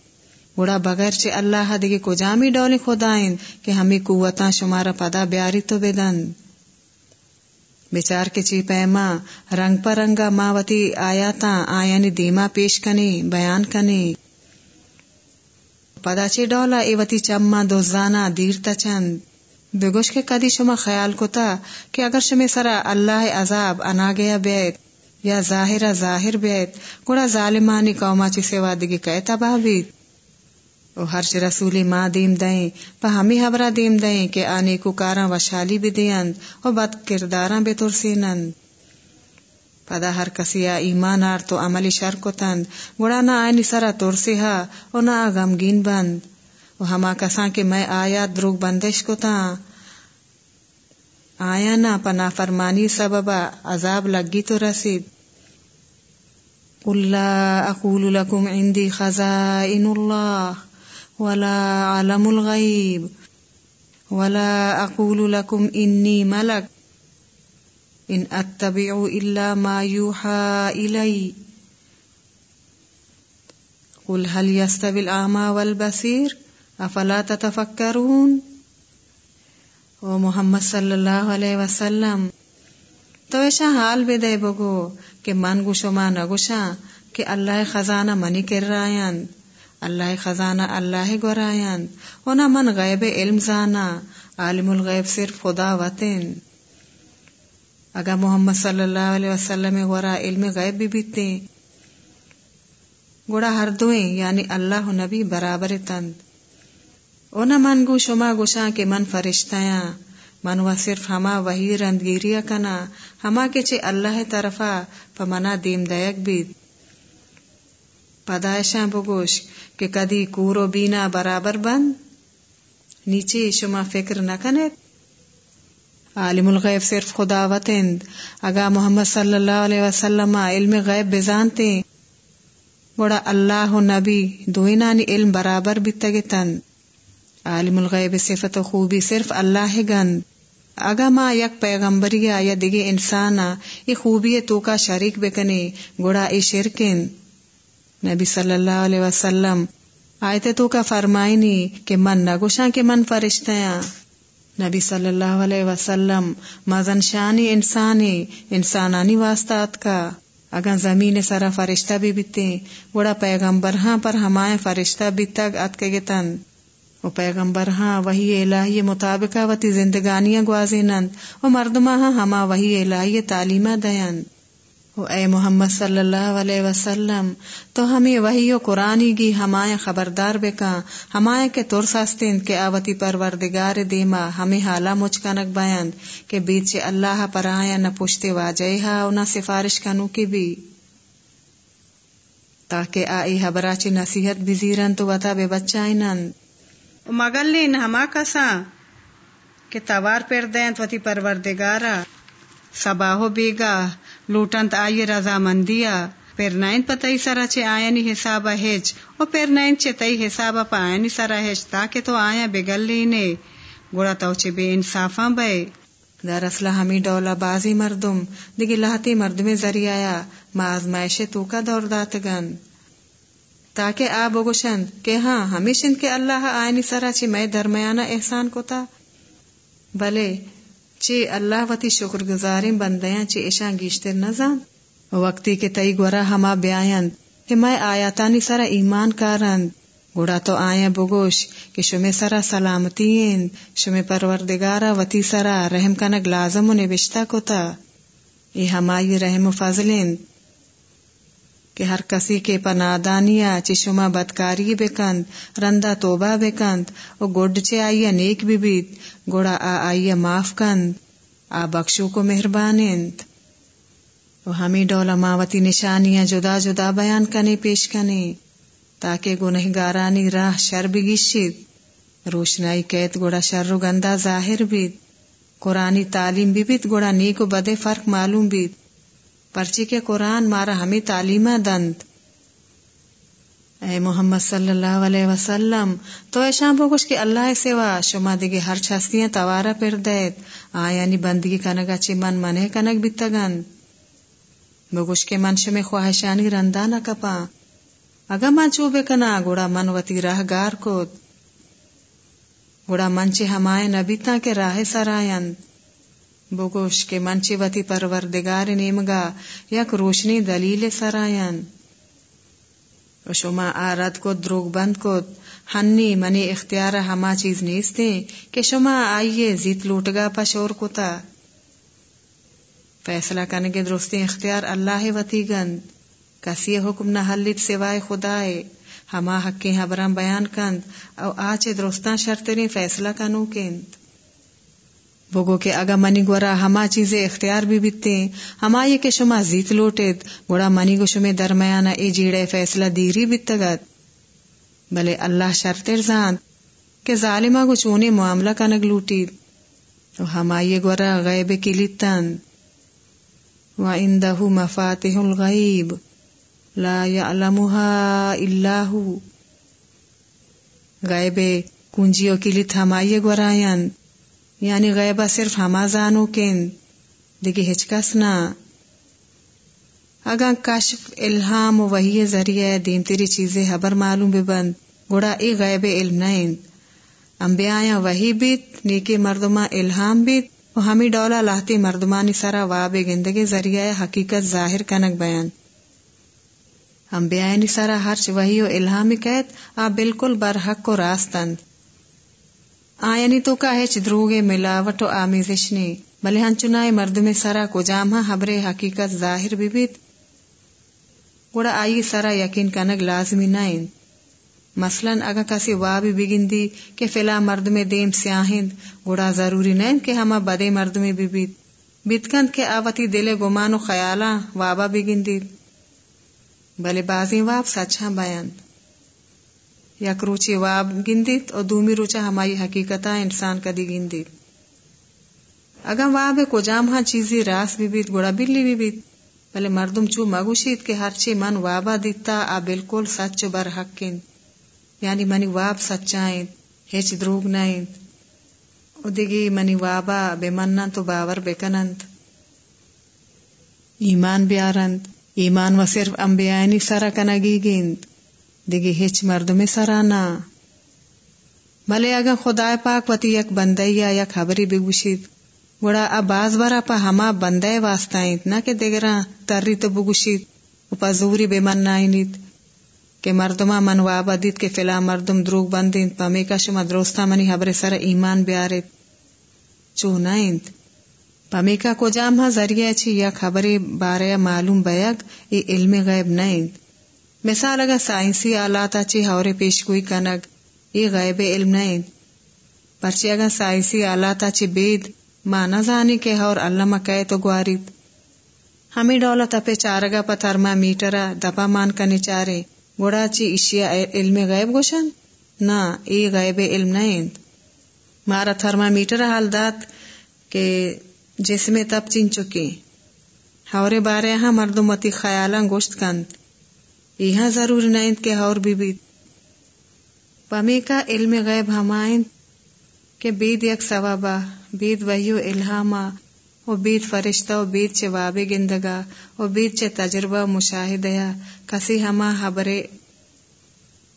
گوڑا بغیر چے اللہ دیگے کو جامی ڈولی خدائیں کہ ہمیں قوتاں شمارا پدا بیاری تو بدند بیچار کے چی پیما، رنگ پر رنگا ماوتی آیاتا آیانی دیما پیش کنی، بیان کنی۔ پدا چی ڈولا ایوتی چما دوزانا دیرتا چند۔ بگوش کے کدی شما خیال کتا کہ اگر شمی سرا اللہ عذاب انا گیا بیت یا ظاہر ظاہر بیت گوڑا ظالمانی قوما چی سوا دگی کئے تباہ بیت۔ او ہرش رسولی ماں دیم دیں پا ہمی حبرہ دیم دیں کہ آنے کو کاراں وشالی بھی دیند او بد کرداراں بے ترسینند۔ پدا ہر کسی ایمان آر تو عملی شر کو تند گوڑا نہ آئینی سرا ترسی ہا، او نہ غمگین بند۔ او ہما کساں کے میں آیا دروگ بندش کو تا آیا نہ پنا فرمانی سببا عذاب لگی تو رسید۔ قل لا اقول لكم عندي خزائن الله ولا عالم الغيب ولا أقول لكم إني ملك إن أتبع إلا ما يوحى إلي. قل هل يستوي الأعمى والبصير؟ أفلا تتفكرون؟ او محمد صلی اللہ علیہ وسلم تو ایسا حال بے دے بگو کہ من گوشو ما نگوشا کہ اللہ خزانہ منی کر رہا اللہ خزانہ اللہ گورائن ہونا من غیب علم زانا عالم الغیب صرف خدا وطن اگر محمد صلی اللہ علیہ وسلم غورا علم غیب بھی بیتے، گوڑا ہر دوئیں یعنی اللہ نبی برابر تند۔ اونا من گو شما گوشاں کے من فرشتیاں، من و صرف ہما وہی رندگیریا کنا، ہما کے چے اللہ طرفا پمنا دیم دیک بیت پدائشاں بگوش کہ کدی کورو بینا برابر بند؟ نیچے شما فکر نہ کنے عالم الغیب صرف خدا وطند اگا محمد صلی اللہ علیہ وسلم علم غیب بزانتے بڑا اللہ و نبی دوینانی علم برابر بھی عالم الغیب صفت و خوبی صرف اللہ گند. اگا ما یک پیغمبریا یا دگے انسانا یہ خوبی تو کا شریک بکنے، گوڑا ای شرکن. نبی صلی اللہ علیہ وسلم آئے تو کا فرمائنی کہ من نگوشاں کہ من فرشتیاں. نبی صلی اللہ علیہ وسلم، مزن شانی انسانی، انسانانی واسطات کا۔ اگر زمین سرا فرشتہ بھی بیتے، بڑا پیغمبر ہاں پر ہمائیں فرشتہ بھی تک ات کے گتن۔ وہ پیغمبر ہاں وہی الہی مطابقہ وتی زندگانیاں گوازینند۔ و مردمہ ہاں ہما وہی الہی تعلیمہ دیند اے محمد صلی اللہ علیہ وسلم، تو ہمیں وہی و قرآنی گی ہمائیں خبردار بکا، ہمائیں کے تر ساستین کے آوتی پروردگار دیما، ہمیں حالا مچکنک بیند کہ بیچ اللہ پر آیا نہ پوچھتے واجہ ہا نہ سفارش کنو کی بھی۔ تاکہ آئی حبرا چی نصیحت بزیرن تو وطا بے بچائنن مگلین ہما کساں کہ توار پر دینت وتی پروردگارا سباہو بیگا لوٹنت آئی رضا مندیا، پھر نائن پتائی سرا چے آئینی حسابا ہیچ او پھر نائن چے تئی حسابا پا آئینی سرا ہیچ، تاکہ تو آیا بگل لینے۔ گوڑا تو چے بے انصافاں بے در اصلہ ہمی ڈولا بازی مردم، دیگی لہتی مردم ذریعہ ما آزمائش تو کا دور داتگن تاکہ آ بگوشند کہ ہاں ہمیشن کے اللہ آئینی سرا چی میں درمیانہ احسان کو تا بلے چی اللہ وتی شکر گزاریں بندیاں چی ایشاں گیشتر نزان وقتی کے تئی گورا ہما بیاین ہمائے آیاتانی سرا ایمان کارند۔ گوڑا تو آیا بگوش کہ شمی سرا سلامتی شمی پروردگارا وتی سرا رحم کنگ لازم و نبشتہ کتا یہ ہمائی رحم و فضلند کہ ہر کسی کے پنادانیا چی شما بدکاری بکند رندا توبہ بکند او گوڈ چے آئیا نیک بھی بیت گوڑا آ آئیا معاف کند، آ بخشو کو مہربانند ہمیں ڈولا ماوتی نشانیاں جدا جدا بیان کنے، پیش کنے، تاکہ گنہ گارانی راہ شر بگیشید روشنائی قید گوڑا شر و گندا ظاہر بید قرآنی تعلیم بھی بیت گوڑا نیک و بدے فرق معلوم بید پرچی کے قرآن مارا، ہمیں تعلیم دند۔ اے محمد صلی اللہ علیہ وسلم، تو ایشان بوگوش کہ اللہ سوا، شما دیگے ہر چھستیاں توارا پر دیت آیانی بندگی کنگا چی من منہ کنگ بیتگند بگوش کے منش میں خواہشانی رندا نہ کپا۔ اگا من چوبے کنا، گوڑا من وتی راہ گار کو گوڑا من منچے ہمائے نبیتا کے راہ سرائن بگوش کے منچے وتی پروردگار نیمگا، یک روشنی دلیل سرائن شما آرد کو دروگ بند کو ہنی منی اختیار ہما چیز نیستے کہ شما آئیے زیت لوٹگا پشور کتا۔ فیصلہ کرنے کے درست اختیار اللہ وتی گند۔ کسی حکم نہ حلت سوائے خدائے۔ ہما حق کے حبرام بیان کند۔ او آچے درستان شرطرین فیصلہ کنو کند۔ بگو کہ اگا منی گورا ہما چیزیں اختیار بھی بیتے، ہما یہ کہ شما زیت لوٹید گوڑا منی گو شمی درمیانا اے جیڑے فیصلہ دیری بیتگد بلے اللہ شرطر زاند کہ ظالمہ گو چونے معاملہ کنگ لوٹید ہما یہ گورا غیب کلیتند وعنده مفاتح الغیب۔ لا يعلمها الا هو غیب کنجیوں کی لیے تھمائیے گورائن یعنی غیبہ صرف ہما زانو کن دیکھے ہچکس نہ۔ اگا کشف الہام و وحی ذریعہ دیم تیری چیزیں حبر معلوم بے بند۔ گوڑا ای غیب علم نہیں انبیاء وحی بیت، نیکی مردمہ الہام بیت۔ ہمیں ڈولا لاہتی مردمانی سرا واب گندگی ذریعہ حقیقت ظاہر کنک بیان۔ ہم بیانی سرا ہرچ وہی و الہامی قید آ بالکل برحق کو راستند۔ آئینی تو کا ہچ دروگے ملاوٹ و آمیزشنی بلے ہن چنائے مرد میں سرا کو جامہ ہاں حبر حقیقت ظاہر بھی بیت۔ گوڑا آئی سرا یقین کنگ لازمی نائن۔ مثلا اگر کسی وا وابی بگندی کہ فلا مرد میں دیم سیاہند، گوڑا ضروری نہیں کہ ہما بدے مرد میں بھی بیت۔ بیتکند کے آوتی دل گمان و خیالا وابا بگندی۔ بلے بازی واب سچا ہاں بیان۔ یک روچی واب گندیت اور دومی روچا ہماری حقیقتا انسان کا دی گندیت۔ اگر واب کو جام ہاں چیزی راس بھی بیت، گوڑا بلی بھی بیت۔ بلے مردم چو مگوشید کہ ہرچی من وابا دیتا، آ بالکل سچ بر حق یعنی منی واب سچائیں ہیچ دروگ نائیں ادگی منی وابا بے من تو باور بے کنند۔ ایمان بیارند، ایمان و صرف امبیانی سرا کنگی گیند۔ دگی ہیچ مرد میں سرانا بھلے اگر خدا پاک وتی یک بندئی یا یک خبری بگوشید. گوڑا اب باز برا پا ہما بندے واسطائیں نہ کہ دیگران تری تو بگوشید پا زوری بے من نائنید کہ مردما من وابا دیت کے فلا مردم دروگ بندین پمی کا شما دروستا منی حبر سر ایمان بیارت چو نائند پمی کا کو جام ہاں ذریعہ چی یا خبری بارے معلوم بیگ، ای علم غیب نائند مثال اگر سائنسی آلاتا چی ہورے پیشگوئی کنگ ای غیب علم نائند پرچی اگر سائنسی آلاتا چی بید، ما نزانی کے ہور اللہ مکہ تو گواریت ہمیں ڈولت اپے چارگا پا تھرما میٹرا دپا مان کنی چارے۔ گوڑا چی اشیا علم غیب گوشن؟ نا ای غیب علم نہیں مارا تھرما میٹر حال دات کہ جسم تب چن چکے۔ ہورے بارے ہاں مردمتی خیالاں گوشت کند۔ یہاں ضرور نہیں کہ ہور بھی بیت۔ پمی کا علم غیب ہمائن کہ بید یک ثوابا بید وحیو الہاما و بید فرشتہ و بید چے وابے گندگا، و بید چے تجربہ مشاہدیا کسی ہما حبرے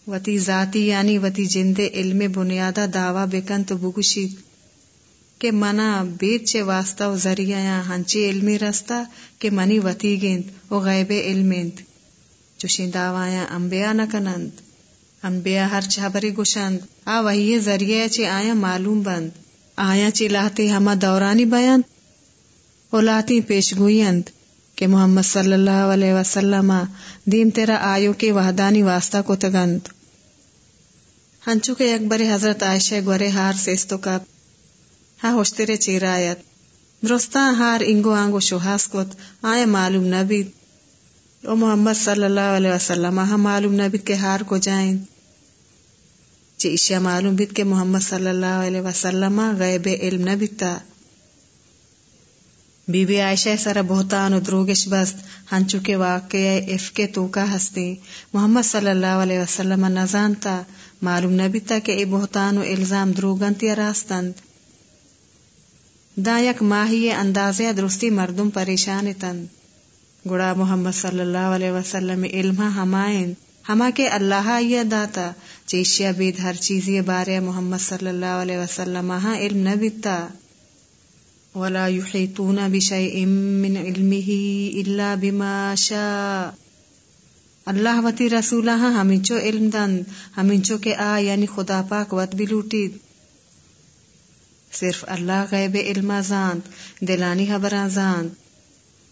وتی ذاتی یعنی وتی جندے علم بنیادہ دعوی بکن تو بگوشید کہ منا بید چے واسطہ و ذریعہ ہاں یا ہنچی علمی رستہ کہ منی وتی گند و غیب علمند چوشی دعویاں انبیاء نکنند انبیاء ہر چابری گوشند۔ آ وہی ذریعہ چی آیا معلوم بند۔ آیا چی لاتی ہما دورانی بیان۔ او لاتی پیش گویند کہ محمد صلی اللہ علیہ وسلم دیم تیرا آیو کے وحدانی واسطہ کو تگند۔ ہنچو کے اکبر حضرت عائشہ گورے ہار سیستو کپ ہاں ہوشترے چیرایت درستان ہار انگو آنگو شوہاس کت۔ آیا معلوم نبی او محمد صلی اللہ علیہ وسلم ہاں معلوم نبی کے ہار کو جائیں۔ چی اشیا معلوم بیت کہ محمد صلی اللہ علیہ وسلم غیب علم نہ بیتا بی بی عائشہ سر بہتان و دروگش بست ہنچو کے واقع اف کے توکا ہستے۔ محمد صلی اللہ علیہ وسلم نزانتا معلوم نہ بیتا کہ اے بہتان و الزام دروگنتی راستند دا یک ماہی اندازے درستی مردم پریشان تن۔ گڑا محمد صلی اللہ علیہ وسلم علمہ ہمائن ہما کے اللہ یہ داتا چیشیا بید ہر چیز یہ بارے محمد صلی اللہ علیہ وسلم ہاں علم نہ بیتا۔ ولا يحيطون بشيء من علمه الا بما شاء۔ اللہ وتی رسول ہاں ہمچو علم دن ہمچو کے آ یعنی خدا پاک وت بھی لوٹی صرف اللہ غیب علم زاند دلانی خبراں زاند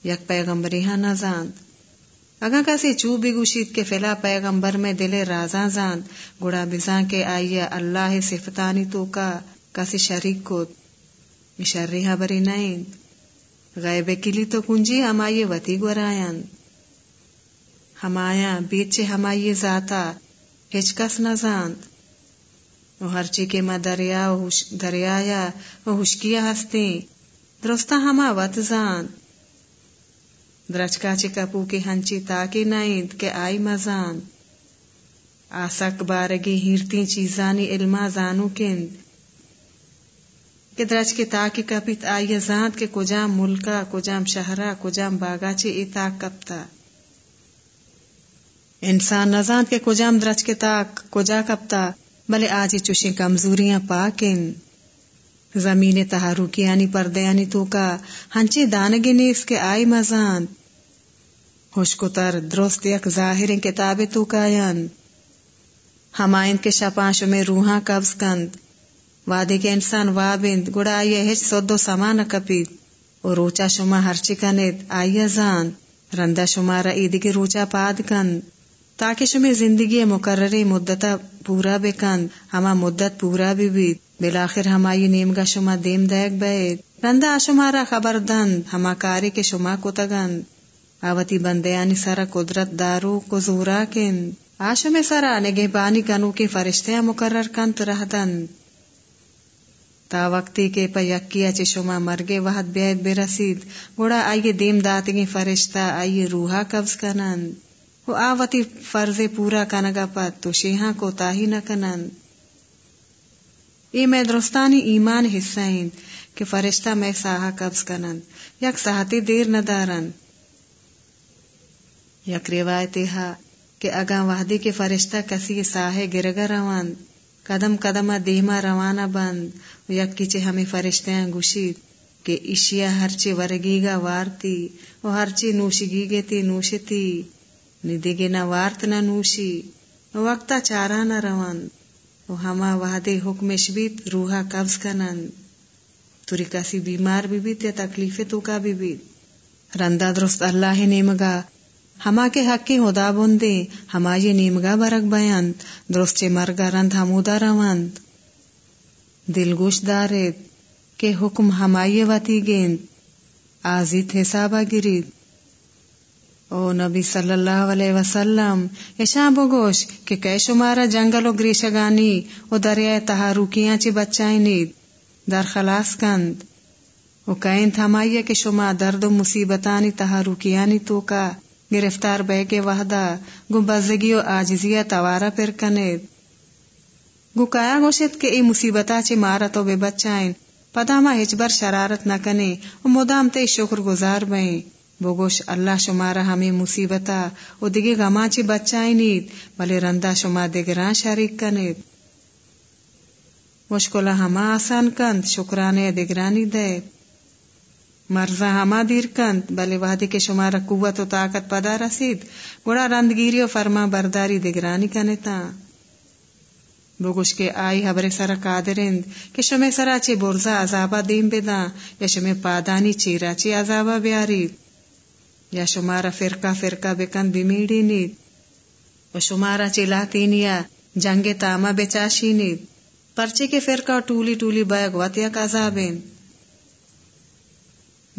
یک پیغمبری ہاں نہ زاند۔ اگا کسی چو بھی گوشید کے فلا پیغمبر میں دل رازاں زان گڑا بزاں کے آئیے اللہ صفتانی تو کا کسی شریک کو شرریہ بری نہیں غیب کلی تو کنجی ہم آئیے وتی گورائن ہم بیچے ہم ذاتا ہچکس نہ زاند۔ وہ ہر کے ماں دریا دریا یا وہ ہشکیا درستہ ہما وت زاند۔ درچکا کپو کی ہنچی تاکی نائند کے آئی مزان۔ آسک بارگی ہیرتی چیزانی علما زانو کند کہ درچ کے تاکی کپیت آئی زانت کے کجام ملکا کجام شہرا کجام باغا چی ای تاک کپتا۔ انسان نزانت کے کجام درچ کے تاک، کجا کپتا، بلے آجی چوشیں کمزوریاں پاکن زمین تہاروکیانی پردیانی تو کا ہنچی دانگی نیس کے آئی مزان۔ تر درست یک ظاہر کتاب تو کائن ہمائن کے شپانش میں روحاں قبض کند۔ وادی کے انسان وابند گڑا آئیے ہچ سودو سمان کپید اور روچا شما ہرچی کنید آئیے زان رندہ شما را عید کے روچا پاد کند۔ تاکہ شما زندگی مقرری مدتا پورا بکند۔ ہما مدت پورا بھی بید بلاخر ہمائی نیمگا شما دیم دیکھ بید۔ رندہ شما خبر دند، ہما کاری کے شما کو تگند۔ آوتی بندیانی سارا قدرت دارو کو زورا کن۔ آشم سارا نگہ بانی کنو کے فرشتے مقرر کنت رہدن تا وقتی کے پا یکیا چی شما مرگے وحد بیعت برسید۔ گوڑا آئیے دیم داتگی فرشتہ آئیے روحا قبض کنن۔ وہ آوتی فرض پورا کنگا پت تو شیہاں کو تاہی نہ کنن۔ ای میں درستانی ایمان حصہ کہ فرشتہ میں ساہا قبض کنن۔ یک ساہتی دیر نہ دارن۔ یک روایت ہا کہ اگا وحدی کے فرشتہ کسی ساہے گرگا روان قدم قدم دیما روانہ بند یک کیچے ہمیں فرشتے گوشید کہ اشیا ہرچی ورگی گا وارتی و ہرچی نوشگی گے تی نوشتی ندی گے نہ وارت نہ نوشی وقتا چارا نہ روان و ہما وحدے حکمش بیت روحا قبض کنن۔ توری کسی بیمار بھی بیت یا تکلیف تو کا بھی بیت۔ رندہ درست اللہ نیمگا ہما کے حق کی ہدا بندے ہما یہ نیمگا برک بیند درست مرگا رند ہمودا روند. دل گوش دارت کے حکم ہمائی وتی گیند آزیت حسابا گرید. او نبی صلی اللہ علیہ وسلم ایشاں بگوش کہ کہ شمارا جنگل و گریشگانی او دریائے تہا روکیاں چی بچائیں نید در خلاص کند. او کہیں تھمائیے کہ شما درد و مصیبتانی تہا روکیانی تو کا گرفتار بے کے وحدہ گو بزگی و آجزیہ توارا پر کنید۔ گو کایا گوشت کہ ای مصیبتا چی مارا تو بے بچائیں پدا ما ہچ بر شرارت نہ کنے و مدام تے شکر گزار بیں بوگوش اللہ شمارا ہمیں مصیبتا او دیگے غما چی بچائیں نیت بلے رندا شما دگران شریک کنید۔ مشکلہ ہما آسان کند، شکرانے دگرانی دے۔ مرزا ہما دیر کند، بلے وحدی کے شمارا قوت و طاقت پدا رسید۔ گوڑا رندگیری و فرما برداری دگرانی کنتا بگوش کے آئی حبر سرا قادرند، کہ شمی سرا چی برزا عذابا دیم بدا، یا شمی پادانی چیرا چی عذابا بیارید۔ یا شمارا فرقہ فرقہ بکن بمیڑی نید۔ و شمارا چی لاتینیا جنگ تاما بچاشی نید۔ پرچے کے فرقہ ٹولی ٹولی بیگ وطیق عذابین۔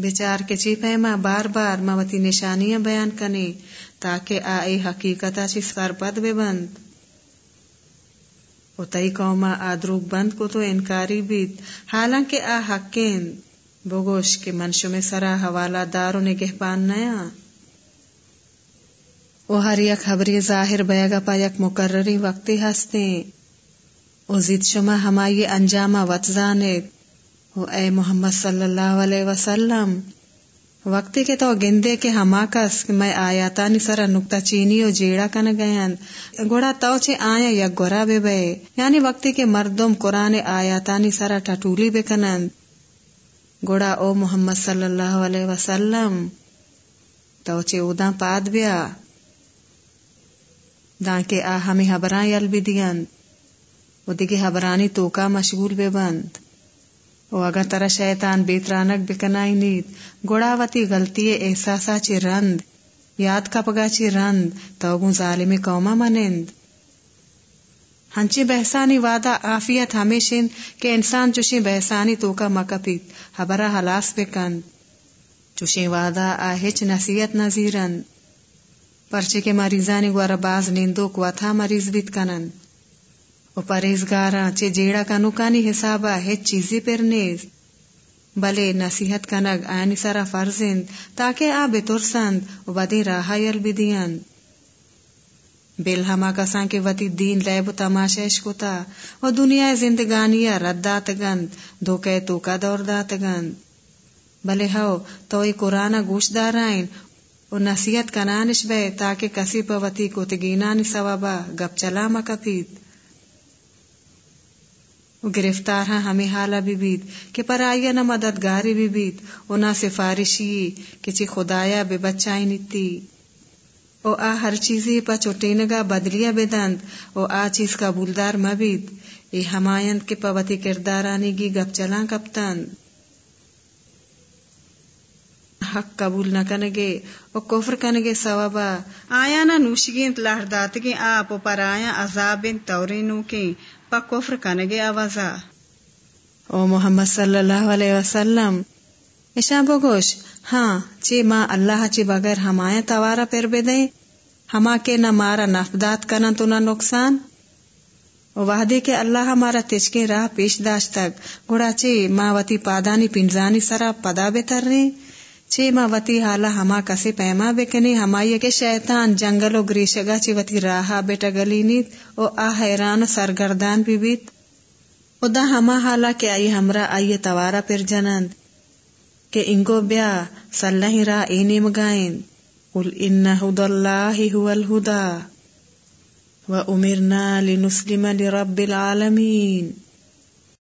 بیچار کے چی پیما بار بار موتی نشانیاں بیان کنے تاکہ آئی حقیقتا چی سرپد بے بند۔ و تئی قوما آدروگ بند کو تو انکاری بیت۔ حالانکہ آ حقین بگوش کے منشو میں سرا حوالہ داروں دارو نگہبان نیا۔ او ہر یک خبری ظاہر بیگا پا یک مقرری وقتی ہستے۔ او زید شما ہمائی انجامہ وطزانت۔ او اے محمد صلی اللہ علیہ وسلم وقتی کے تو گندے کے ہما کس میں آیاتا نی سرا نکتا چینی و جیڑا کن گیان گوڑا تو چے آیا یا گورا بے بے۔ یعنی وقتی کے مردم قرآن آیاتا نی سرا ٹٹولی بے کنند گوڑا او محمد صلی اللہ علیہ وسلم تو چے اودا پاد بیا۔ دان کے آ ہمیں حبران یل بھی دیان وہ دیگے حبرانی توکا مشغول بے بند۔ او اگر ترا شیطان بیترانک بکنائی نیت گوڑا وتی غلطی احساسا چی رند یاد کا پگا چی رند تو گو ظالمی قوما منند۔ ہنچی بحثانی وعدہ آفیت ہمیشن کہ انسان چوشی بحثانی تو کا مکپیت، حبرہ حلاس بکن چوشی وعدہ آہچ نصیحت نظیرن پرچے کے مریضانی گوارا باز نیندو کو تھا مریض بیت کنن او پریزگارا چے جیڑا کا نکانی حسابا ہیچ چیزی پر نیز بلے نصیحت کنگ آنی سرا فرزند تاکہ آ بترسند و بدی راہا یل بدیند بل ہما کسان کے وتی دین لیب و تماشش کتا و دنیا زندگانیا ردات گند دھوکے تو کا دور دات گند بلے ہو تو ای قرآن گوش دارائن و نصیحت کنانش بے تاکہ کسی پا وتی کو تگینانی سوابا گپ چلا مکپیت و گرفتار ہاں ہمیں حالا بھی بیت کہ پر آئیا نہ مددگاری بھی بیت و نہ سفارشی کہ چی خدایا بے بچائی نیتی۔ او آ ہر چیزی پا چوٹینگا بدلیا بدند او آ چیز کا بولدار مبید ای ہمایند کے پوتی کردارانی گی گپ چلان کپتند حق قبول نہ کنگے، او کفر کنگے ثوابا آیا نہ نوشگین تلاہر لہرداتگی آپ او پر آیا عذابین تورینو کی پا کفر کنگے آوازا۔ او محمد صلی اللہ علیہ وسلم ایشا بگوش ہاں چی ماں اللہ چی بغیر ہمایا توارا پر بے دیں ہما کے نہ مارا نفدات کنا تو نہ نقصان۔ وحدے کے اللہ ہمارا تجکے راہ پیش داشت تک گوڑا چی ماں وتی پادانی پنجانی سرا پدا بے تر رہے چی ماں وتی حالا ہما کسی پیما بکنی ہمائی کے شیطان جنگل و گریشگا چی وتی راہا بیٹا گلی نیت او آ حیران سرگردان بھی بیت او دا ہما حالا کے آئی ہمرا آئی توارا پر جنند کہ انگو بیا صلح را اینی مگائن قل ان هدى الله هو الهدى وامرنا لنسلم لرب العالمين